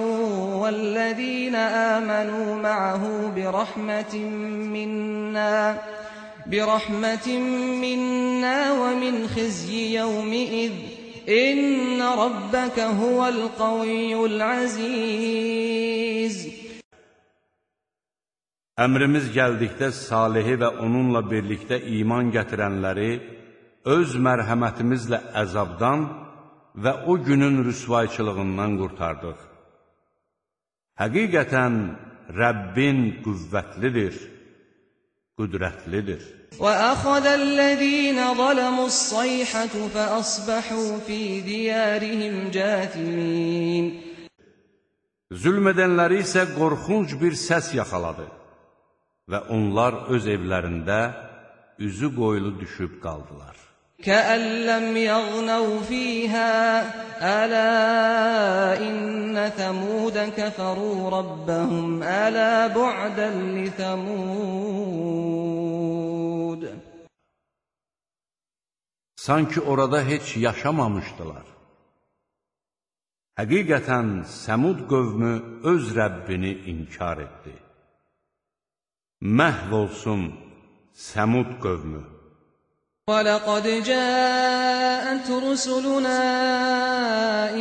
vəllədinə əmənu məəhu birəhmətin minnə برحمة منا ومن خزي يومئذ إن ربك هو القوي العزيز Əmrimiz gəldikdə Salihi və onunla birlikdə iman gətirənləri öz mərhəmətimizlə əzabdan və o günün rüsvayçılığından qurtardıq. Həqiqətən Rəbbin qüvvətlidir, qüdrətlidir. وأخذ الذين ظلموا الصيحة فأصبحوا في ديارهم جاثمين Zülm edənləri isə qorxunc bir səs yaxaladı və onlar öz evlərində üzü qoyulu düşüb qaldılar. Kəəlləm yəğnəv fiyhə, ələ innə təmudə kəfəru rabbəhum, ələ bu'dən li təmud. Sanki orada heç yaşamamışdılar. Həqiqətən Səmud qövmü öz Rəbbini inkar etdi Məhv olsun Səmud qövmü. ولقد جاءت رسلنا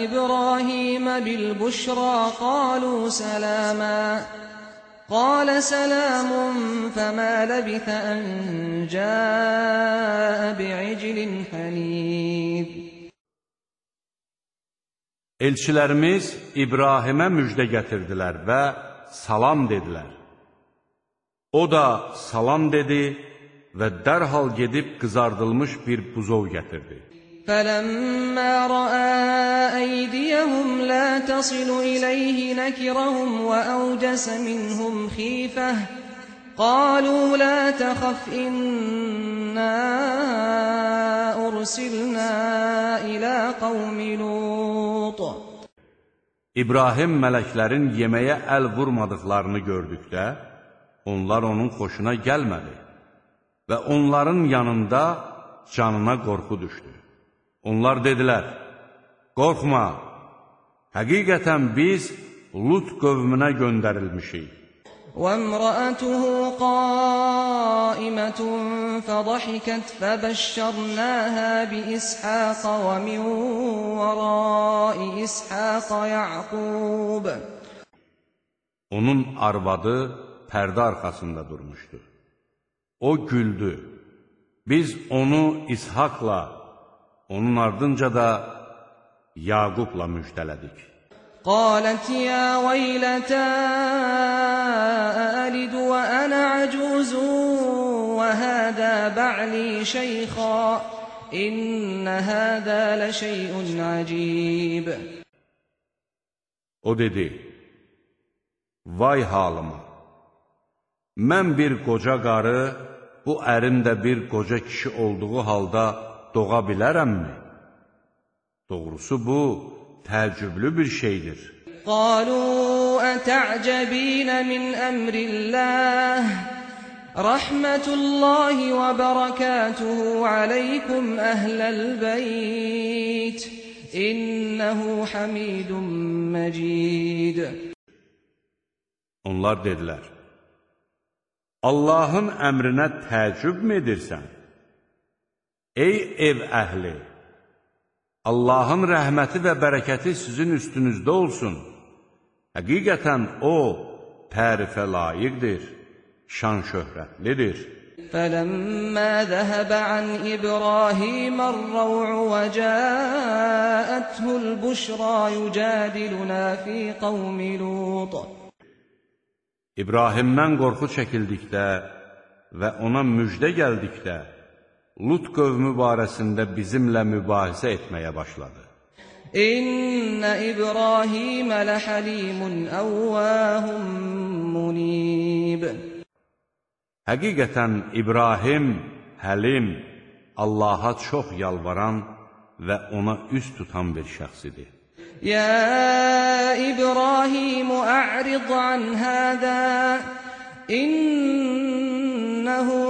إبراهيم بالبشرى قالوا سلاما قال سلام فما لبث أن جاء بعجل حنيذ Elçilərimiz İbrahimə müjdə gətirdilər və salam dedilər. O da salam dedi və dərhal gedib qızardılmış bir buzov gətirdi. فلما رأى أيديهم لا تصل إليه نكرهم وأوجس منهم خيفة قالوا لا تخف إنا أرسلنا إلى قوم لوط İbrahim mələklərin yeməyə əl vurmadıqlarını gördükdə, onlar onun xoşuna gəlmədi və onların yanında canına qorxu düşdü. Onlar dedilər, qorxma, həqiqətən biz Lut qövmünə göndərilmişik. وامرأته قائمة فضحكت فبشرناها بإسحاق ومن وراء إسحاق يعقوب Onun arvadı pərdə arxasında durmuşdu. O güldü. Biz onu İshakla, onun ardınca da Yaqubla müjdələdik. Qalət ya veylətə əlid və ənə acuzun və hədə bə'li şeyxə İnnə hədə ləşeyun acib. O dedi, vay halıma, Mən bir qoca qarı, bu ərim də bir qoca kişi olduğu halda doğa bilərəmmi? Doğrusu bu təəccüblü bir şeydir. Qalu ətəcəbin min əmrillah Rəhmətullahi və bərəkətuhu aleykum əhləl beyt İnnəhu hamidun məcid Onlar dedilər Allahın əmrinə təəccübmü edirsən? Ey ev əhli! Allahın rəhməti və bərəkəti sizin üstünüzdə olsun. Həqiqətən O, tərifə layiqdir, şan şöhrətlidir. فلما ذهب عن إبراهيم الروع وجاءته البشرى يجادلنا في قوم لوط İbrahimdən qorxu çəkildikdə və ona müjdə gəldikdə, Lut qövmü barəsində bizimlə mübahisə etməyə başladı. İnnə İbrahimə ləhəlimun əvvəhum munib. Həqiqətən İbrahim, həlim, Allaha çox yalvaran və ona üst tutan bir şəxsidir. يا إبراهيم أعرض عن هذا إنه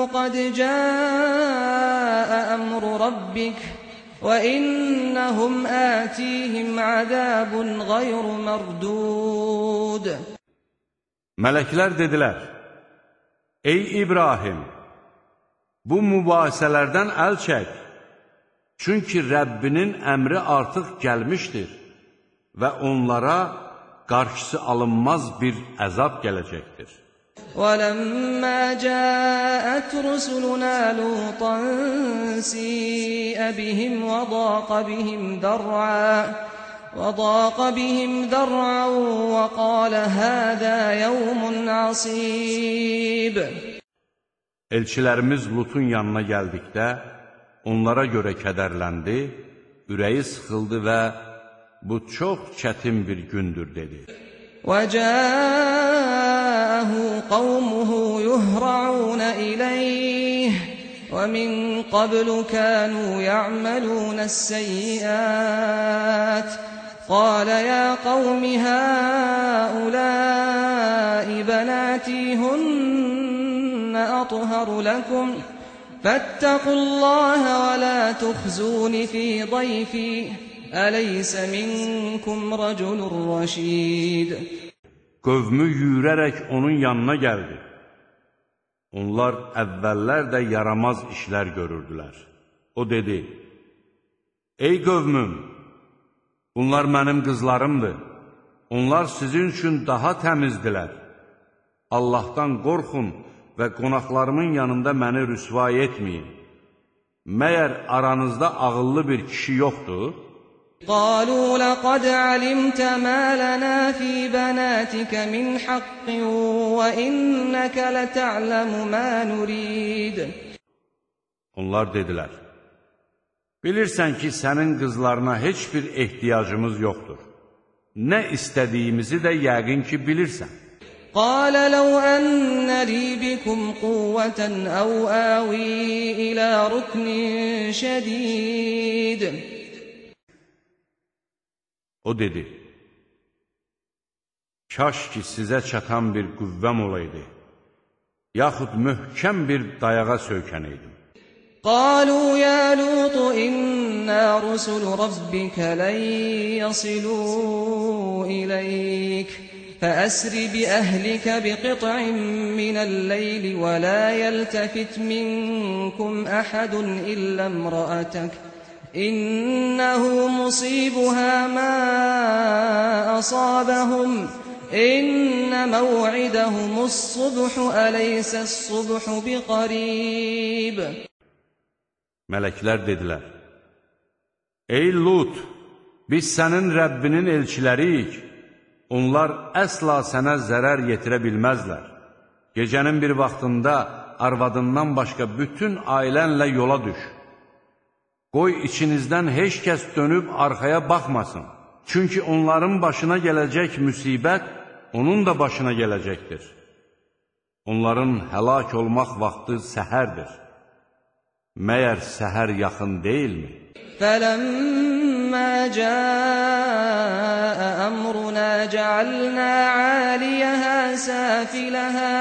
قد جاء أمر ربك وإنهم آتيهم عذاب غير مردود Mələklər dedilər, Ey İbrahim, bu mübahisələrdən əl çək, çünki Rəbbinin əmri artıq gəlmişdir və onlara qarşısı alınmaz bir əzab gələcəkdir. ولما جاءت رسلنا لوطا سيء بهم وضاق بهم ذرعا وضاق بهم ذرعا وقال هذا يوم عصيب Elçilərimiz Lutun yanına gəldikdə, onlara görə kədərləndi, ürəyi sıxıldı və bu çox çətin bir gündür dedi. وجاءه قومه يهرعون إليه ومن قبل كانوا يعملون السيئات قال يا قوم هؤلاء بناتي هن أطهر لكم فاتقوا الله ولا تخزون في ضيفي Əleysə minkum raculun rəşid. Qövmü yürərək onun yanına gəldi. Onlar əvvəllər də yaramaz işlər görürdülər. O dedi, Ey qövmüm, bunlar mənim qızlarımdır. Onlar sizin üçün daha təmizdilər. Allahdan qorxun və qonaqlarımın yanında məni rüsva etməyin. Məyər aranızda ağıllı bir kişi yoxdur? قالوا لقد علمت ما لنا في بناتك من حق وإنك لتعلم ما نريد Onlar dedilər, Bilirsən ki, sənin qızlarına heç bir ehtiyacımız yoxdur. Nə istədiyimizi də yəqin ki, bilirsən. قال لو أن لي بكم قوة أو آوي إلى ركن شديد O dedi, Kaş ki, sizə çatan bir qüvvəm olaydı, yaxud möhkəm bir dayağa söykənəydim. قالوا يا لوط إنا رسل ربك لن يصلوا إليك فأسر بأهلك بقطع من الليل ولا يلتفت منكم أحد إلا امرأتك إنه مصيبها ما أصابهم إن موعدهم الصبح أليس الصبح بقريب Mələklər dedilər, Ey Lut, biz sənin Rəbbinin elçiləriyik, onlar əsla sənə zərər yetirə bilməzlər. Gecənin bir vaxtında arvadından başqa bütün ailənlə yola düş. Qoy içinizdən heç kəs dönüb arxaya baxmasın. Çünki onların başına gələcək müsibət onun da başına gələcəkdir. Onların həlak olmaq vaxtı səhərdir. Məyər səhər yaxın deyilmi? فلما جاء أمرنا جعلنا عاليها سافلها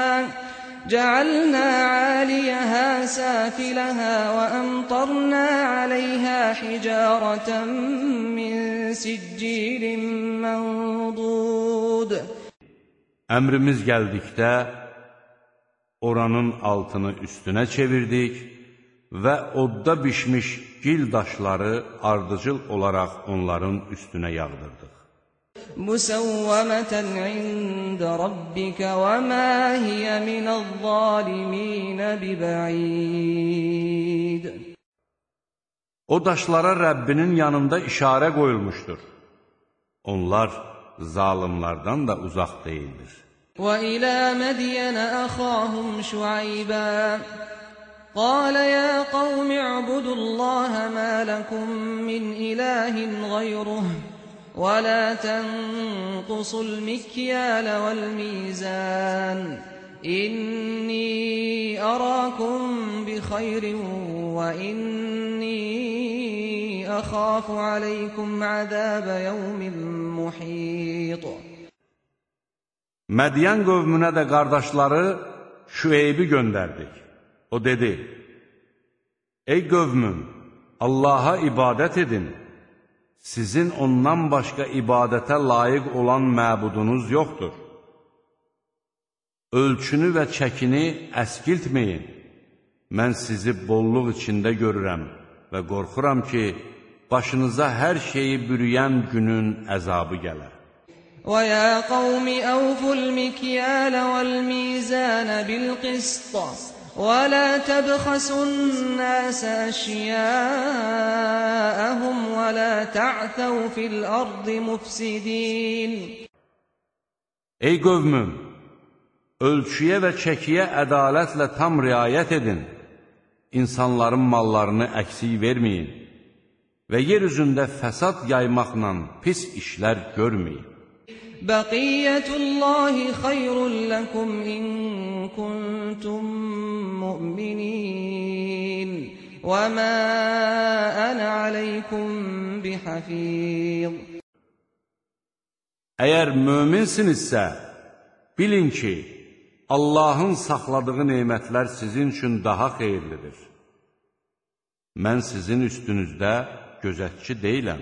جعلنا عاليها سافلها وأمطرنا عليها حجارة من سجيل منضود Əmrimiz gəldikdə oranın altını üstünə çevirdik və odda bişmiş gil daşları ardıcıl olaraq onların üstünə yağdırdıq. مسومة عند ربك وما هي من الظالمين ببعيد O daşlara Rəbbinin yanında işarə qoyulmuşdur. Onlar zalimlardan da uzaq deyildir. وإلى مدين أخاهم شعيبا قال يا قوم اعبدوا الله ما لكم من إله غيره ولا تنقصوا المكيال والميزان إني أراكم بخير وإني أخاف عليكم عذاب يوم محيط Mədiyən qövmünə də qardaşları Şüeybi göndərdik. O dedi, Ey qövmüm, Allaha ibadət edin. Sizin ondan başqa ibadətə layiq olan məbudunuz yoxdur. Ölçünü və çəkini əskiltməyin. Mən sizi bolluq içində görürəm və qorxuram ki, başınıza hər şeyi bürüyən günün əzabı gələr. وَيَا قَوْمِ أَوْفُوا الْمِكْيَالَ وَالْمِيزَانَ بِالْقِسْطِ ولا تبخسوا الناس أشياءهم ولا تعثوا في الأرض مفسدين Ey qövmüm, ölçüyə və çəkiyə ədalətlə tam riayət edin. İnsanların mallarını əksik verməyin və yer üzündə fəsad yaymaqla pis işlər görməyin. Bəqiyyətullahi xayrun ləkum in kuntum mu'minin və mə ənə aləykum bihafiz. Əgər möminsinizsə, bilin ki, Allahın saxladığı neymətlər sizin üçün daha xeyirlidir. Mən sizin üstünüzdə gözətçi deyiləm.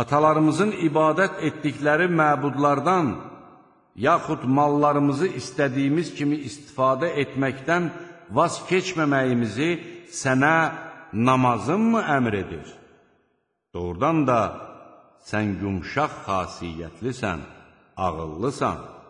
atalarımızın ibadət etdikləri məbudlardan, yaxud mallarımızı istədiyimiz kimi istifadə etməkdən vaz keçməməyimizi sənə namazın mı əmr edir? Doğrudan da sən yumşaq xasiyyətlisən, ağıllısan.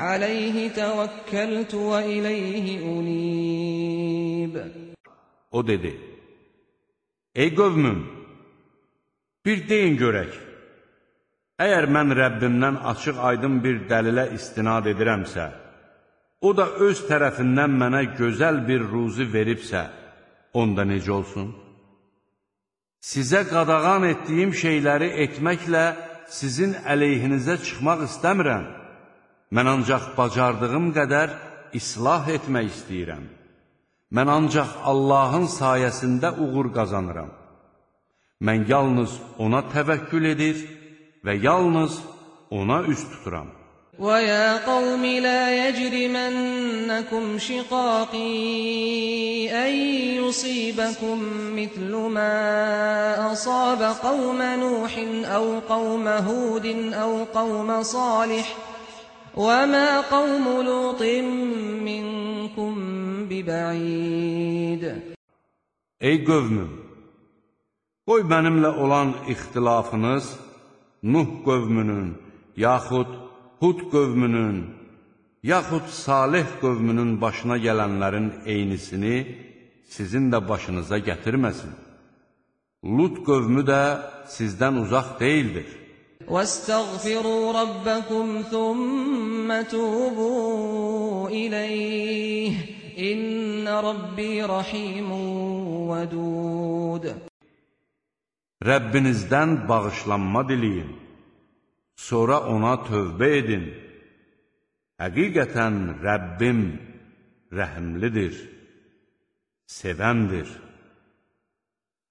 Aleyhi tevekkültü ve ileyhi unib. O dedi, Ey qövmüm, bir deyin görək, əgər mən Rəbbimdən açıq aydın bir dəlilə istinad edirəmsə, o da öz tərəfindən mənə gözəl bir ruzi veribsə, onda necə olsun? Sizə qadağan etdiyim şeyləri etməklə sizin əleyhinizə çıxmaq istəmirəm. Mən ancaq bacardığım qədər islah etmək istəyirəm. Mən ancaq Allahın sayəsində uğur qazanıram. Mən yalnız ona təvəkkül edir və yalnız ona üst tuturam. وَيَا قَوْمِ لَا يَجْرِمَنَّكُمْ شِقَاقِي أَن يُصِيبَكُم مِّثْلُ مَا أَصَابَ قَوْمَ نُوحٍ أَوْ قَوْمَ هُودٍ أَوْ قَوْمَ صَالِحٍ وَمَا قَوْمُ لُوطٍ مِّنكُم بِبَعِيدٍ Ey qövmüm, qoy mənimlə olan ixtilafınız Nuh qövmünün, yaxud Hud qövmünün, yaxud Salih qövmünün başına gələnlərin eynisini sizin də başınıza gətirməsin. Lut qövmü də sizdən uzaq deyildir. واستغفروا ربكم ثم توبوا إليه إن ربي رحيم ودود Rəbbinizdən bağışlanma diləyin. Sonra ona tövbə edin. Həqiqətən Rəbbim rəhimlidir, sevəndir,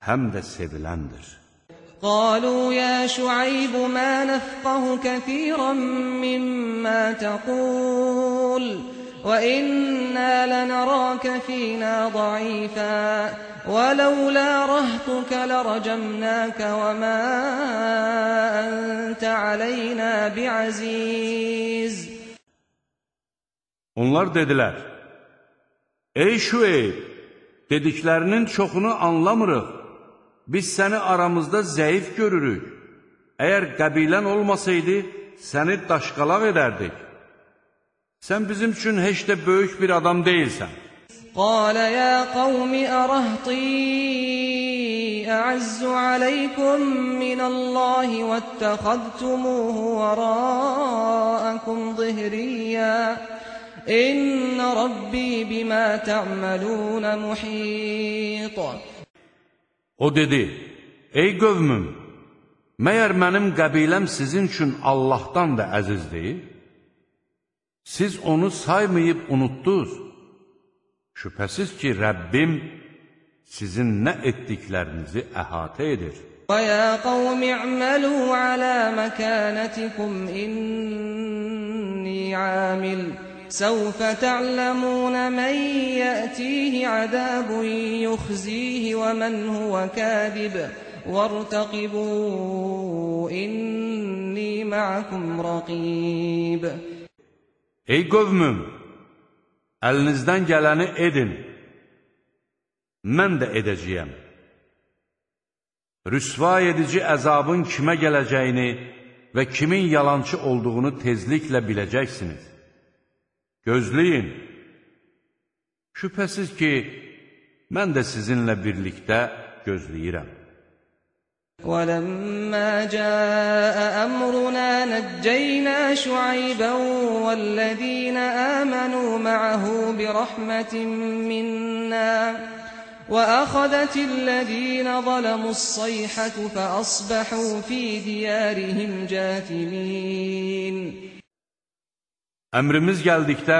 həm də seviləndir. قالوا يا شعيب ما نفقه كثيرا مما تقول وإنا لنراك فينا ضعيفا ولولا رهطك لرجمناك وما أنت علينا بعزيز Onlar dedilər, Ey Şüeyb, dediklərinin çoxunu anlamırıq. biz səni aramızda zəif görürük. Əgər qəbilən olmasaydı, səni daşqalaq edərdik. Sən bizim üçün heç də böyük bir adam deyilsən. Qalə ya qavmi ərahti əəzzu aleykum minəllahi vəttəxadtumuhu vəraəkum zihriyyə. İnna rabbi bima ta'malun muhitun. O dedi, Ey qövmüm, məyər mənim qəbiləm sizin üçün Allahdan da əzizdir? Siz onu saymayıb unutdunuz. Şübhəsiz ki, Rəbbim sizin nə etdiklərinizi əhatə edir. ويا قوم اعملوا على مكانتكم إني عامل سوف تعلمون من يأتيه عذاب يخزيه ومن هو كاذب وارتقبوا إني معكم رقيب Ey qövmüm, əlinizdən gələni edin, mən də edəcəyəm. Rüsva edici əzabın kimə gələcəyini və kimin yalançı olduğunu tezliklə biləcəksiniz. Gözləyin. Şübhəsiz ki, mən də sizinlə birlikdə gözləyirəm. ولما جاء أمرنا نجينا شعيبا والذين آمنوا معه برحمة منا وأخذت الذين ظلموا الصيحة فأصبحوا في ديارهم جاثمين Əmrimiz gəldikdə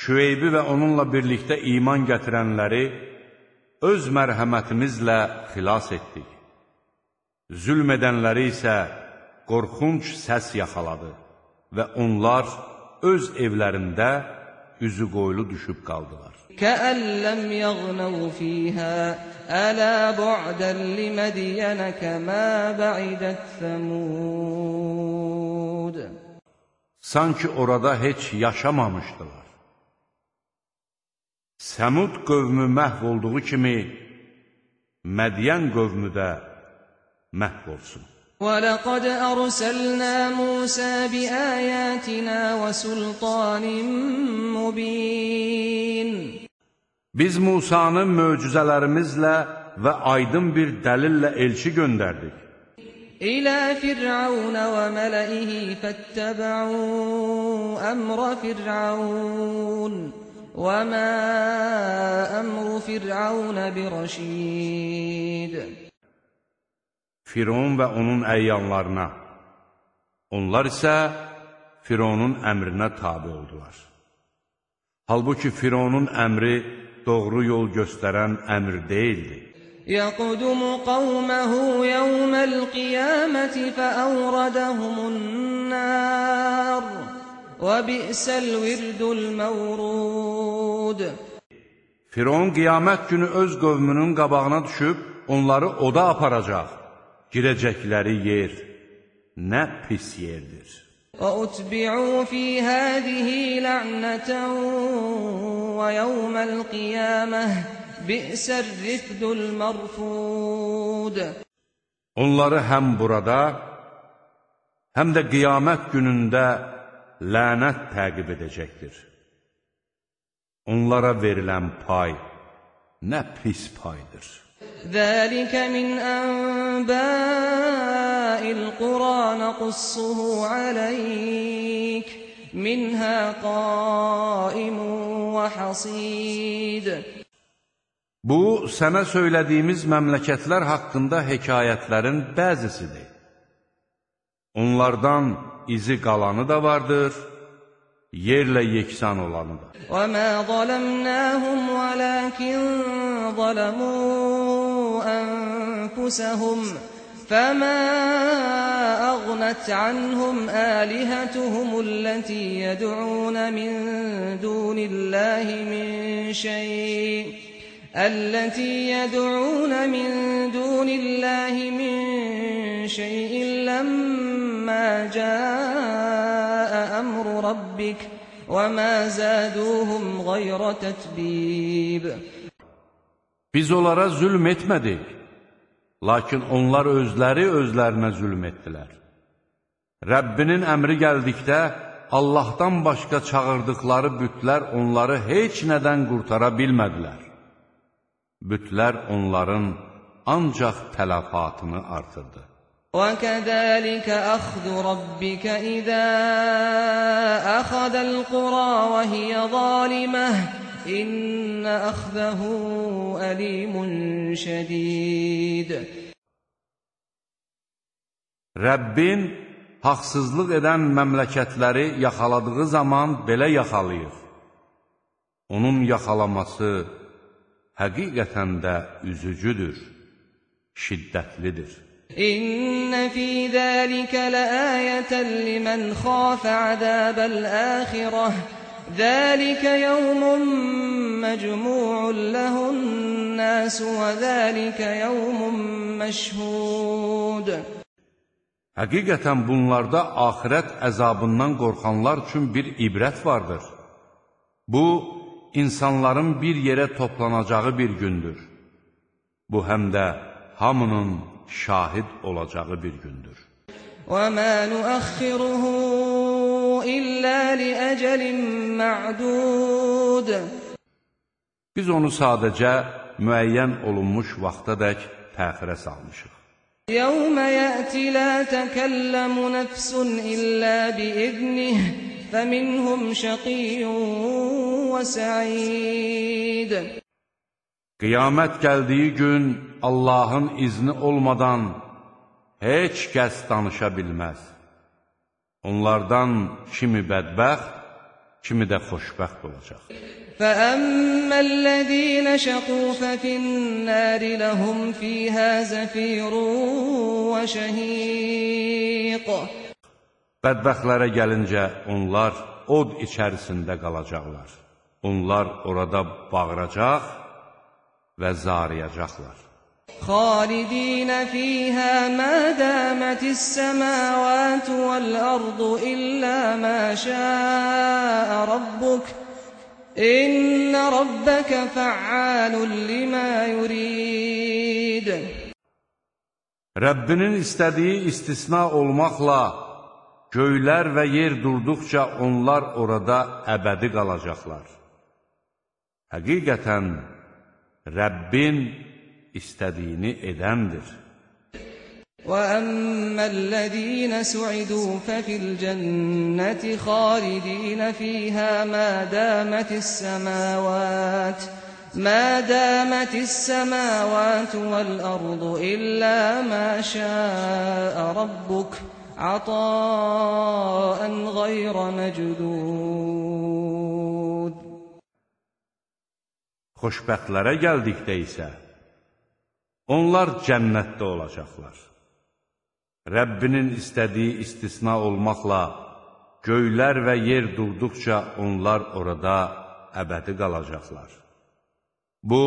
Şüeybi və onunla birlikdə iman gətirənləri öz mərhəmətimizlə xilas etdik. Zülm edənləri isə qorxunc səs yaxaladı və onlar öz evlərində üzü qoylu düşüb qaldılar. Kəən ləm yəğnəv fiyhə, ələ bu'dən li mədiyənə kəmə bəidət səmud Sanki orada heç yaşamamışdılar. Səmud qövmü məhv olduğu kimi, Mədiyən qövmü də məhv olsun. ولقد أرسلنا موسى بآياتنا وسلطان مبين Biz Musanı möcüzələrimizlə və aydın bir dəlillə elçi göndərdik. إلى فرعون وملئه فاتبعوا أمر فرعون وما أمر فرعون برشيد Firon və onun əyyanlarına. Onlar isə Fironun əmrinə tabi oldular. Halbuki Fironun əmri doğru yol göstərən əmr deyildi. يقدم قومه يوم القيامة فأوردهم النار وبئس الورد المورود Firon qiyamət günü öz qövmünün qabağına düşüb, onları oda aparacaq. Girəcəkləri yer nə pis yerdir. وأتبعوا في هذه لعنة ويوم القيامة Bi'sə rifdul marfud. Onları həm burada, həm də qiyamət günündə lənət təqib edəcəkdir. Onlara verilən pay nə pis paydır. Zəlikə min ənbəil qura nəqussuhu aləyk, minhə qaimun və hasid. Bu, sənə söylədiyimiz məmləkətlər haqqında hekayətlərin bəzisidir. Onlardan izi qalanı da vardır, yerlə yeksan olanı da. وَمَا ظَلَمْنَاهُمْ وَلَكِنْ ظَلَمُوا أَنفُسَهُمْ فَمَا أَغْنَتْ عَنْهُمْ آلِهَتُهُمُ الَّتِي يَدْعُونَ مِن دُونِ اللَّهِ مِن شَيْءٍ التي يدعون من دون الله من شيء لما جاء أمر ربك وما زادوهم غير تتبيب Biz onlara zülm etmədik, lakin onlar özləri özlərinə zülm etdilər. Rəbbinin əmri gəldikdə, Allahdan başqa çağırdıqları bütlər onları heç nədən qurtara bilmədilər. Bütlər onların ancaq tələfatını artırdı. وكذلك أخذ ربك إذا أخذ القرى وهي ظالمة إن أخذه أليم شديد Rəbbin haqsızlıq edən məmləkətləri yaxaladığı zaman belə yaxalayır. Onun yaxalaması həqiqətən də üzücüdür, şiddətlidir. İnne fi zalika laayatan liman khafa azabal akhirah. Zalika yawmun majmu'un lahun nas wa zalika yawmun mashhud. Həqiqətən bunlarda axirət əzabından qorxanlar üçün bir ibrət vardır. Bu insanların bir yerə toplanacağı bir gündür. Bu, həm də hamının şahid olacağı bir gündür. وما نؤخره إلا لأجل معدود Biz onu sadəcə müəyyən olunmuş vaxtadək təxirə salmışıq. يوم يأتي لا تكلم نفس إلا بإذنه فمنهم شقي وسعيد Qiyamət gəldiyi gün Allahın izni olmadan heç kəs danışa bilməz. Onlardan kimi bədbəxt, kimi də xoşbəxt olacaq. فأما الذين شقوا ففي النار لهم فيها زفير وشهيق Bədbəxtlərə gəlincə onlar od içərisində qalacaqlar. Onlar orada bağıracaq və zarıyacaqlar. خالدين فيها ما دامت السماوات والأرض إلا ما شاء ربك إن ربك فعال لما يريد Rəbbinin istədiyi istisna olmaqla göylər və yer durduqca onlar orada əbədi qalacaqlar. Həqiqətən Rəbbin istədiyini edəndir. وأما الذين سعدوا ففي الجنة خالدين فيها ما دامت السماوات ما دامت السماوات والأرض إلا ما شاء ربك عطاء غير مجدود Xoşbəxtlərə gəldikdə isə onlar cənnətdə olacaqlar. Rəbbinin istədiyi istisna olmaqla göylər və yer durduqca onlar orada əbədi qalacaqlar. Bu,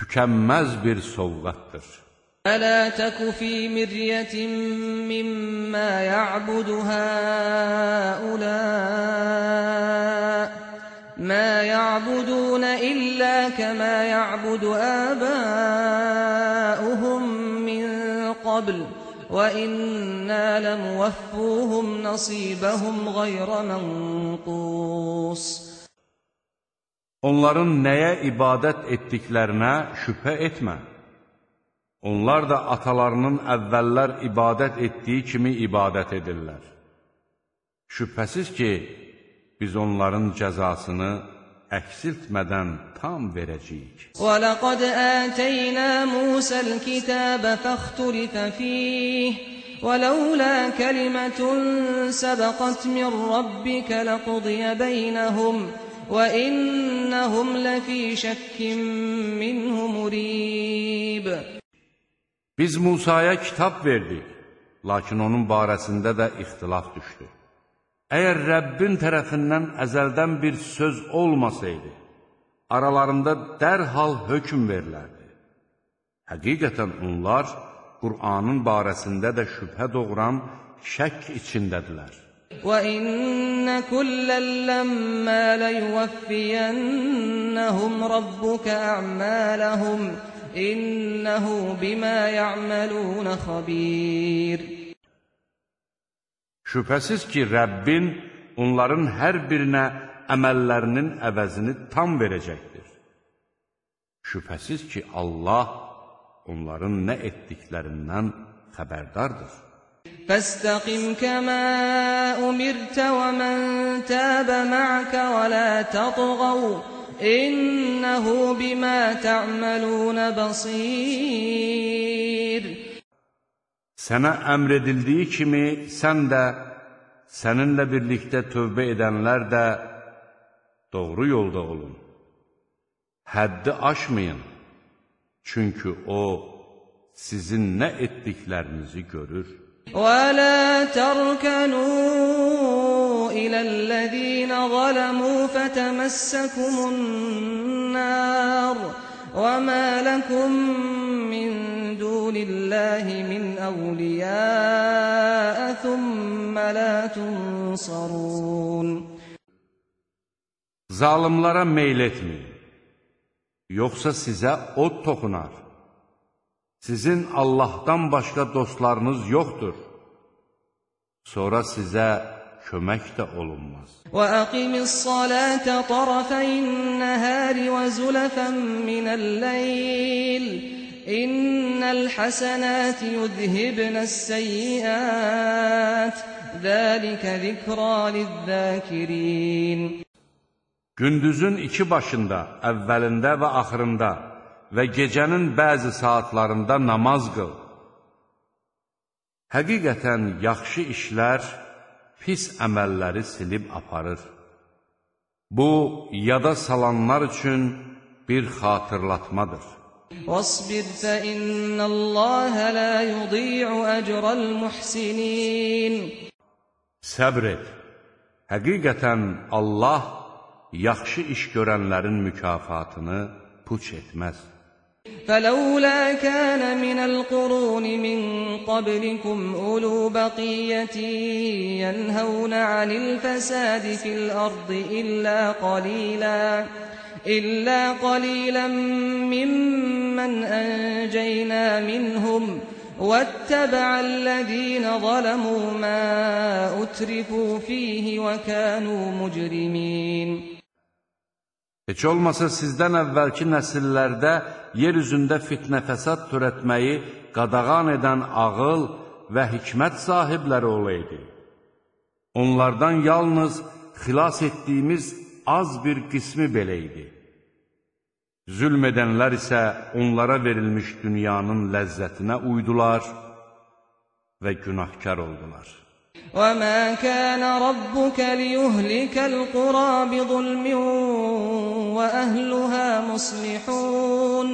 tükənməz bir sovqatdır. ألا تك في مرية مما يعبد هؤلاء ما يعبدون إلا كما يعبد آباؤهم من قبل وإنا لموفوهم نصيبهم غير منقوص Onların nəyə ibadət etdiklərinə şübhə etmə. Onlar da atalarının əvvəllər ibadət etdiyi kimi ibadət edirlər. Şübhəsiz ki, biz onların cəzasını əksiltmədən tam verəcəyik. وَلَقَدْ آتَيْنَا مُوسَى الْكِتَابَ فَاخْتُلِفَ فِيهِ وَلَوْلَا كَلِمَةٌ سَبَقَتْ مِنْ رَبِّكَ لَقُضِيَ بَيْنَهُمْ وَإِنَّهُمْ لَفِي شَكٍّ مِّنْهُ مُرِيبٍ Biz Musaya kitab verdik, lakin onun barəsində də ixtilaf düşdü. Əgər Rəbbin tərəfindən əzəldən bir söz olmasaydı, aralarında dərhal hökm verilərdi. Həqiqətən onlar Qur'anın barəsində də şübhə doğuran şək içindədirlər. وَإِنَّ كُلًّا لَّمَّا لَيُوَفِّيَنَّهُمْ رَبُّكَ أَعْمَالَهُمْ İnnehu bima ya'malun xabir Şübhəsiz ki, Rəbbin onların hər birinə əməllərinin əvəzini tam verəcəkdir. Şübhəsiz ki, Allah onların nə etdiklərindən xəbərdardır. Fəstəqim kəmə umirtə və mən təbə məəkə və la tətğəv İnnehu bima ta'malun basir Sənə əmr edildiyi kimi sən də səninlə birlikdə tövbə edənlər də doğru yolda olun. Həddi aşmayın. Çünki o sizin nə etdiklərinizi görür. Və la tərkənuun إِلَى الَّذِينَ ظَلَمُوا فَتَمَسَّكُمُ النَّارُ وَمَا لَكُم مِّن دُونِ اللَّهِ مِنْ أَوْلِيَاءَ ثُمَّ لَا تُنصَرُونَ Zalimlara meyl etməyin, yoxsa sizə od toxunar. Sizin Allahdan başqa dostlarınız yoxdur. Sonra sizə kömək də olunmaz. Və aqimissalata tarafayn nahari və zulfan minəl leyl. İnnəl hasanati yuzhibnas seyyiat. Zalika zikra lizzakirin. Gündüzün iki başında, əvvəlində və axırında və gecənin bəzi saatlarında namaz qıl. Həqiqətən yaxşı işlər pis əməlləri silib aparır. Bu, yada salanlar üçün bir xatırlatmadır. وَاصْبِرْ فَإِنَّ اللَّهَ لَا يُضِيعُ أَجْرَ الْمُحْسِنِينَ Səbr et. Həqiqətən Allah yaxşı iş görənlərin mükafatını puç etməz. فلولا كان من القرون من قبلكم أولو بقية ينهون عن الفساد في الأرض إلا قليلا ممن أنجينا منهم. واتبع الذين ظلموا ما أترفوا فيه وكانوا مجرمين. Heç olmasa yer üzündə fitnə fəsad törətməyi qadağan edən ağıl və hikmət sahibləri olaydı. Onlardan yalnız xilas etdiyimiz az bir qismi belə idi. Zülm edənlər isə onlara verilmiş dünyanın ləzzətinə uydular və günahkar oldular. وَمَا كَانَ رَبُّكَ لِيُهْلِكَ الْقُرَىٰ بِظُلْمٍ وَأَهْلُهَا مُصْلِحُونَ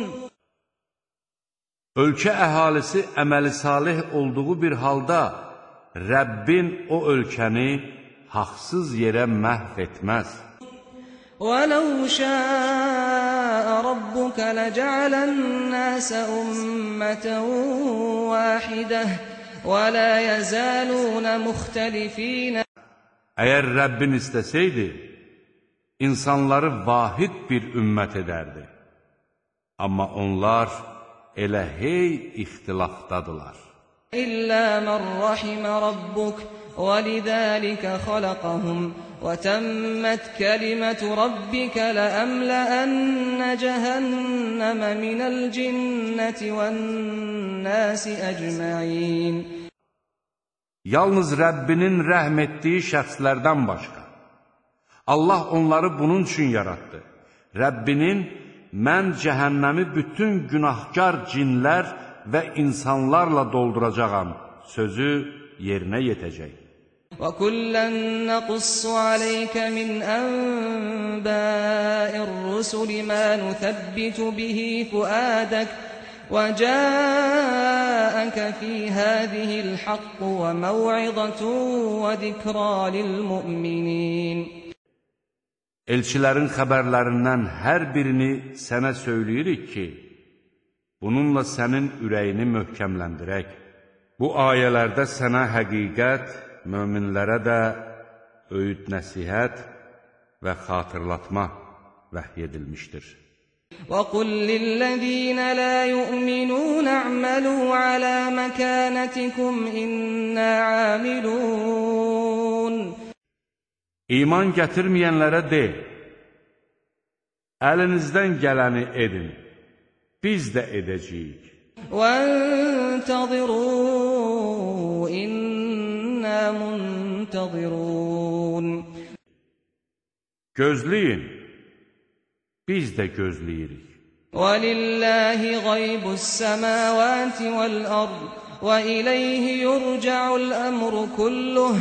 Ölkə əhalisi əməli salih olduğu bir halda Rəbbin o ölkəni haqsız yerə məhv etməz. وَلَوْ شَاءَ رَبُّكَ لَجَعَلَ النَّاسَ أُمَّةً وَاحِدَةً وَلَا يَزَالُونَ مُخْتَلِفِينَ Əgər Rəbbin istəsəydi, insanları vahid bir ümmət edərdi. Amma onlar elə hey ixtilafdadılar. إِلَّا مَنْ رَحِمَ رَبُّكَ ولذلك خلقهم وتمت كلمة ربك لأملأن جهنم من الجنة والناس أجمعين Yalnız Rəbbinin rəhm etdiyi şəxslərdən başqa. Allah onları bunun üçün yaratdı. Rəbbinin mən cəhənnəmi bütün günahkar cinlər və insanlarla dolduracağam sözü yerinə yetəcək. وكلا نقص عليك من أنباء الرسل ما نثبت به فؤادك وجاءك في هذه الحق وموعظة وذكرى للمؤمنين Elçilərin xəbərlərindən hər birini sənə söyləyirik ki, bununla sənin ürəyini möhkəmləndirək. Bu ayələrdə sənə həqiqət, möminlərə də öyüd nəsihət və xatırlatma vəhy edilmişdir. وقل للذين لا يؤمنون اعملوا على مكانتكم إنا عاملون İman gətirməyənlərə de, əlinizdən gələni edin, biz də edəcəyik. وانتظروا إنا منتظرون Gözləyin, biz də gözləyirik. ولله غيب السماوات والأرض وإليه يرجع الأمر كله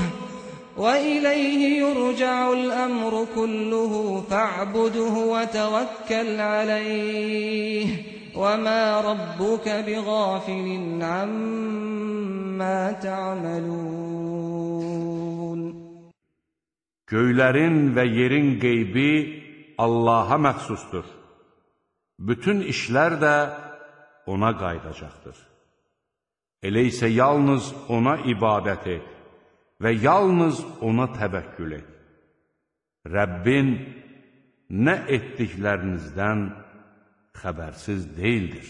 وإليه يرجع الأمر كله فاعبده وتوكل عليه وما ربك بغافل عما تعملون Göylərin və yerin qeybi Allaha məxsusdur. Bütün işlər də ona qaydacaqdır. Elə isə yalnız ona ibadət et və yalnız ona təvəkkül et. Rəbbin nə etdiklərinizdən xəbərsiz deyildir.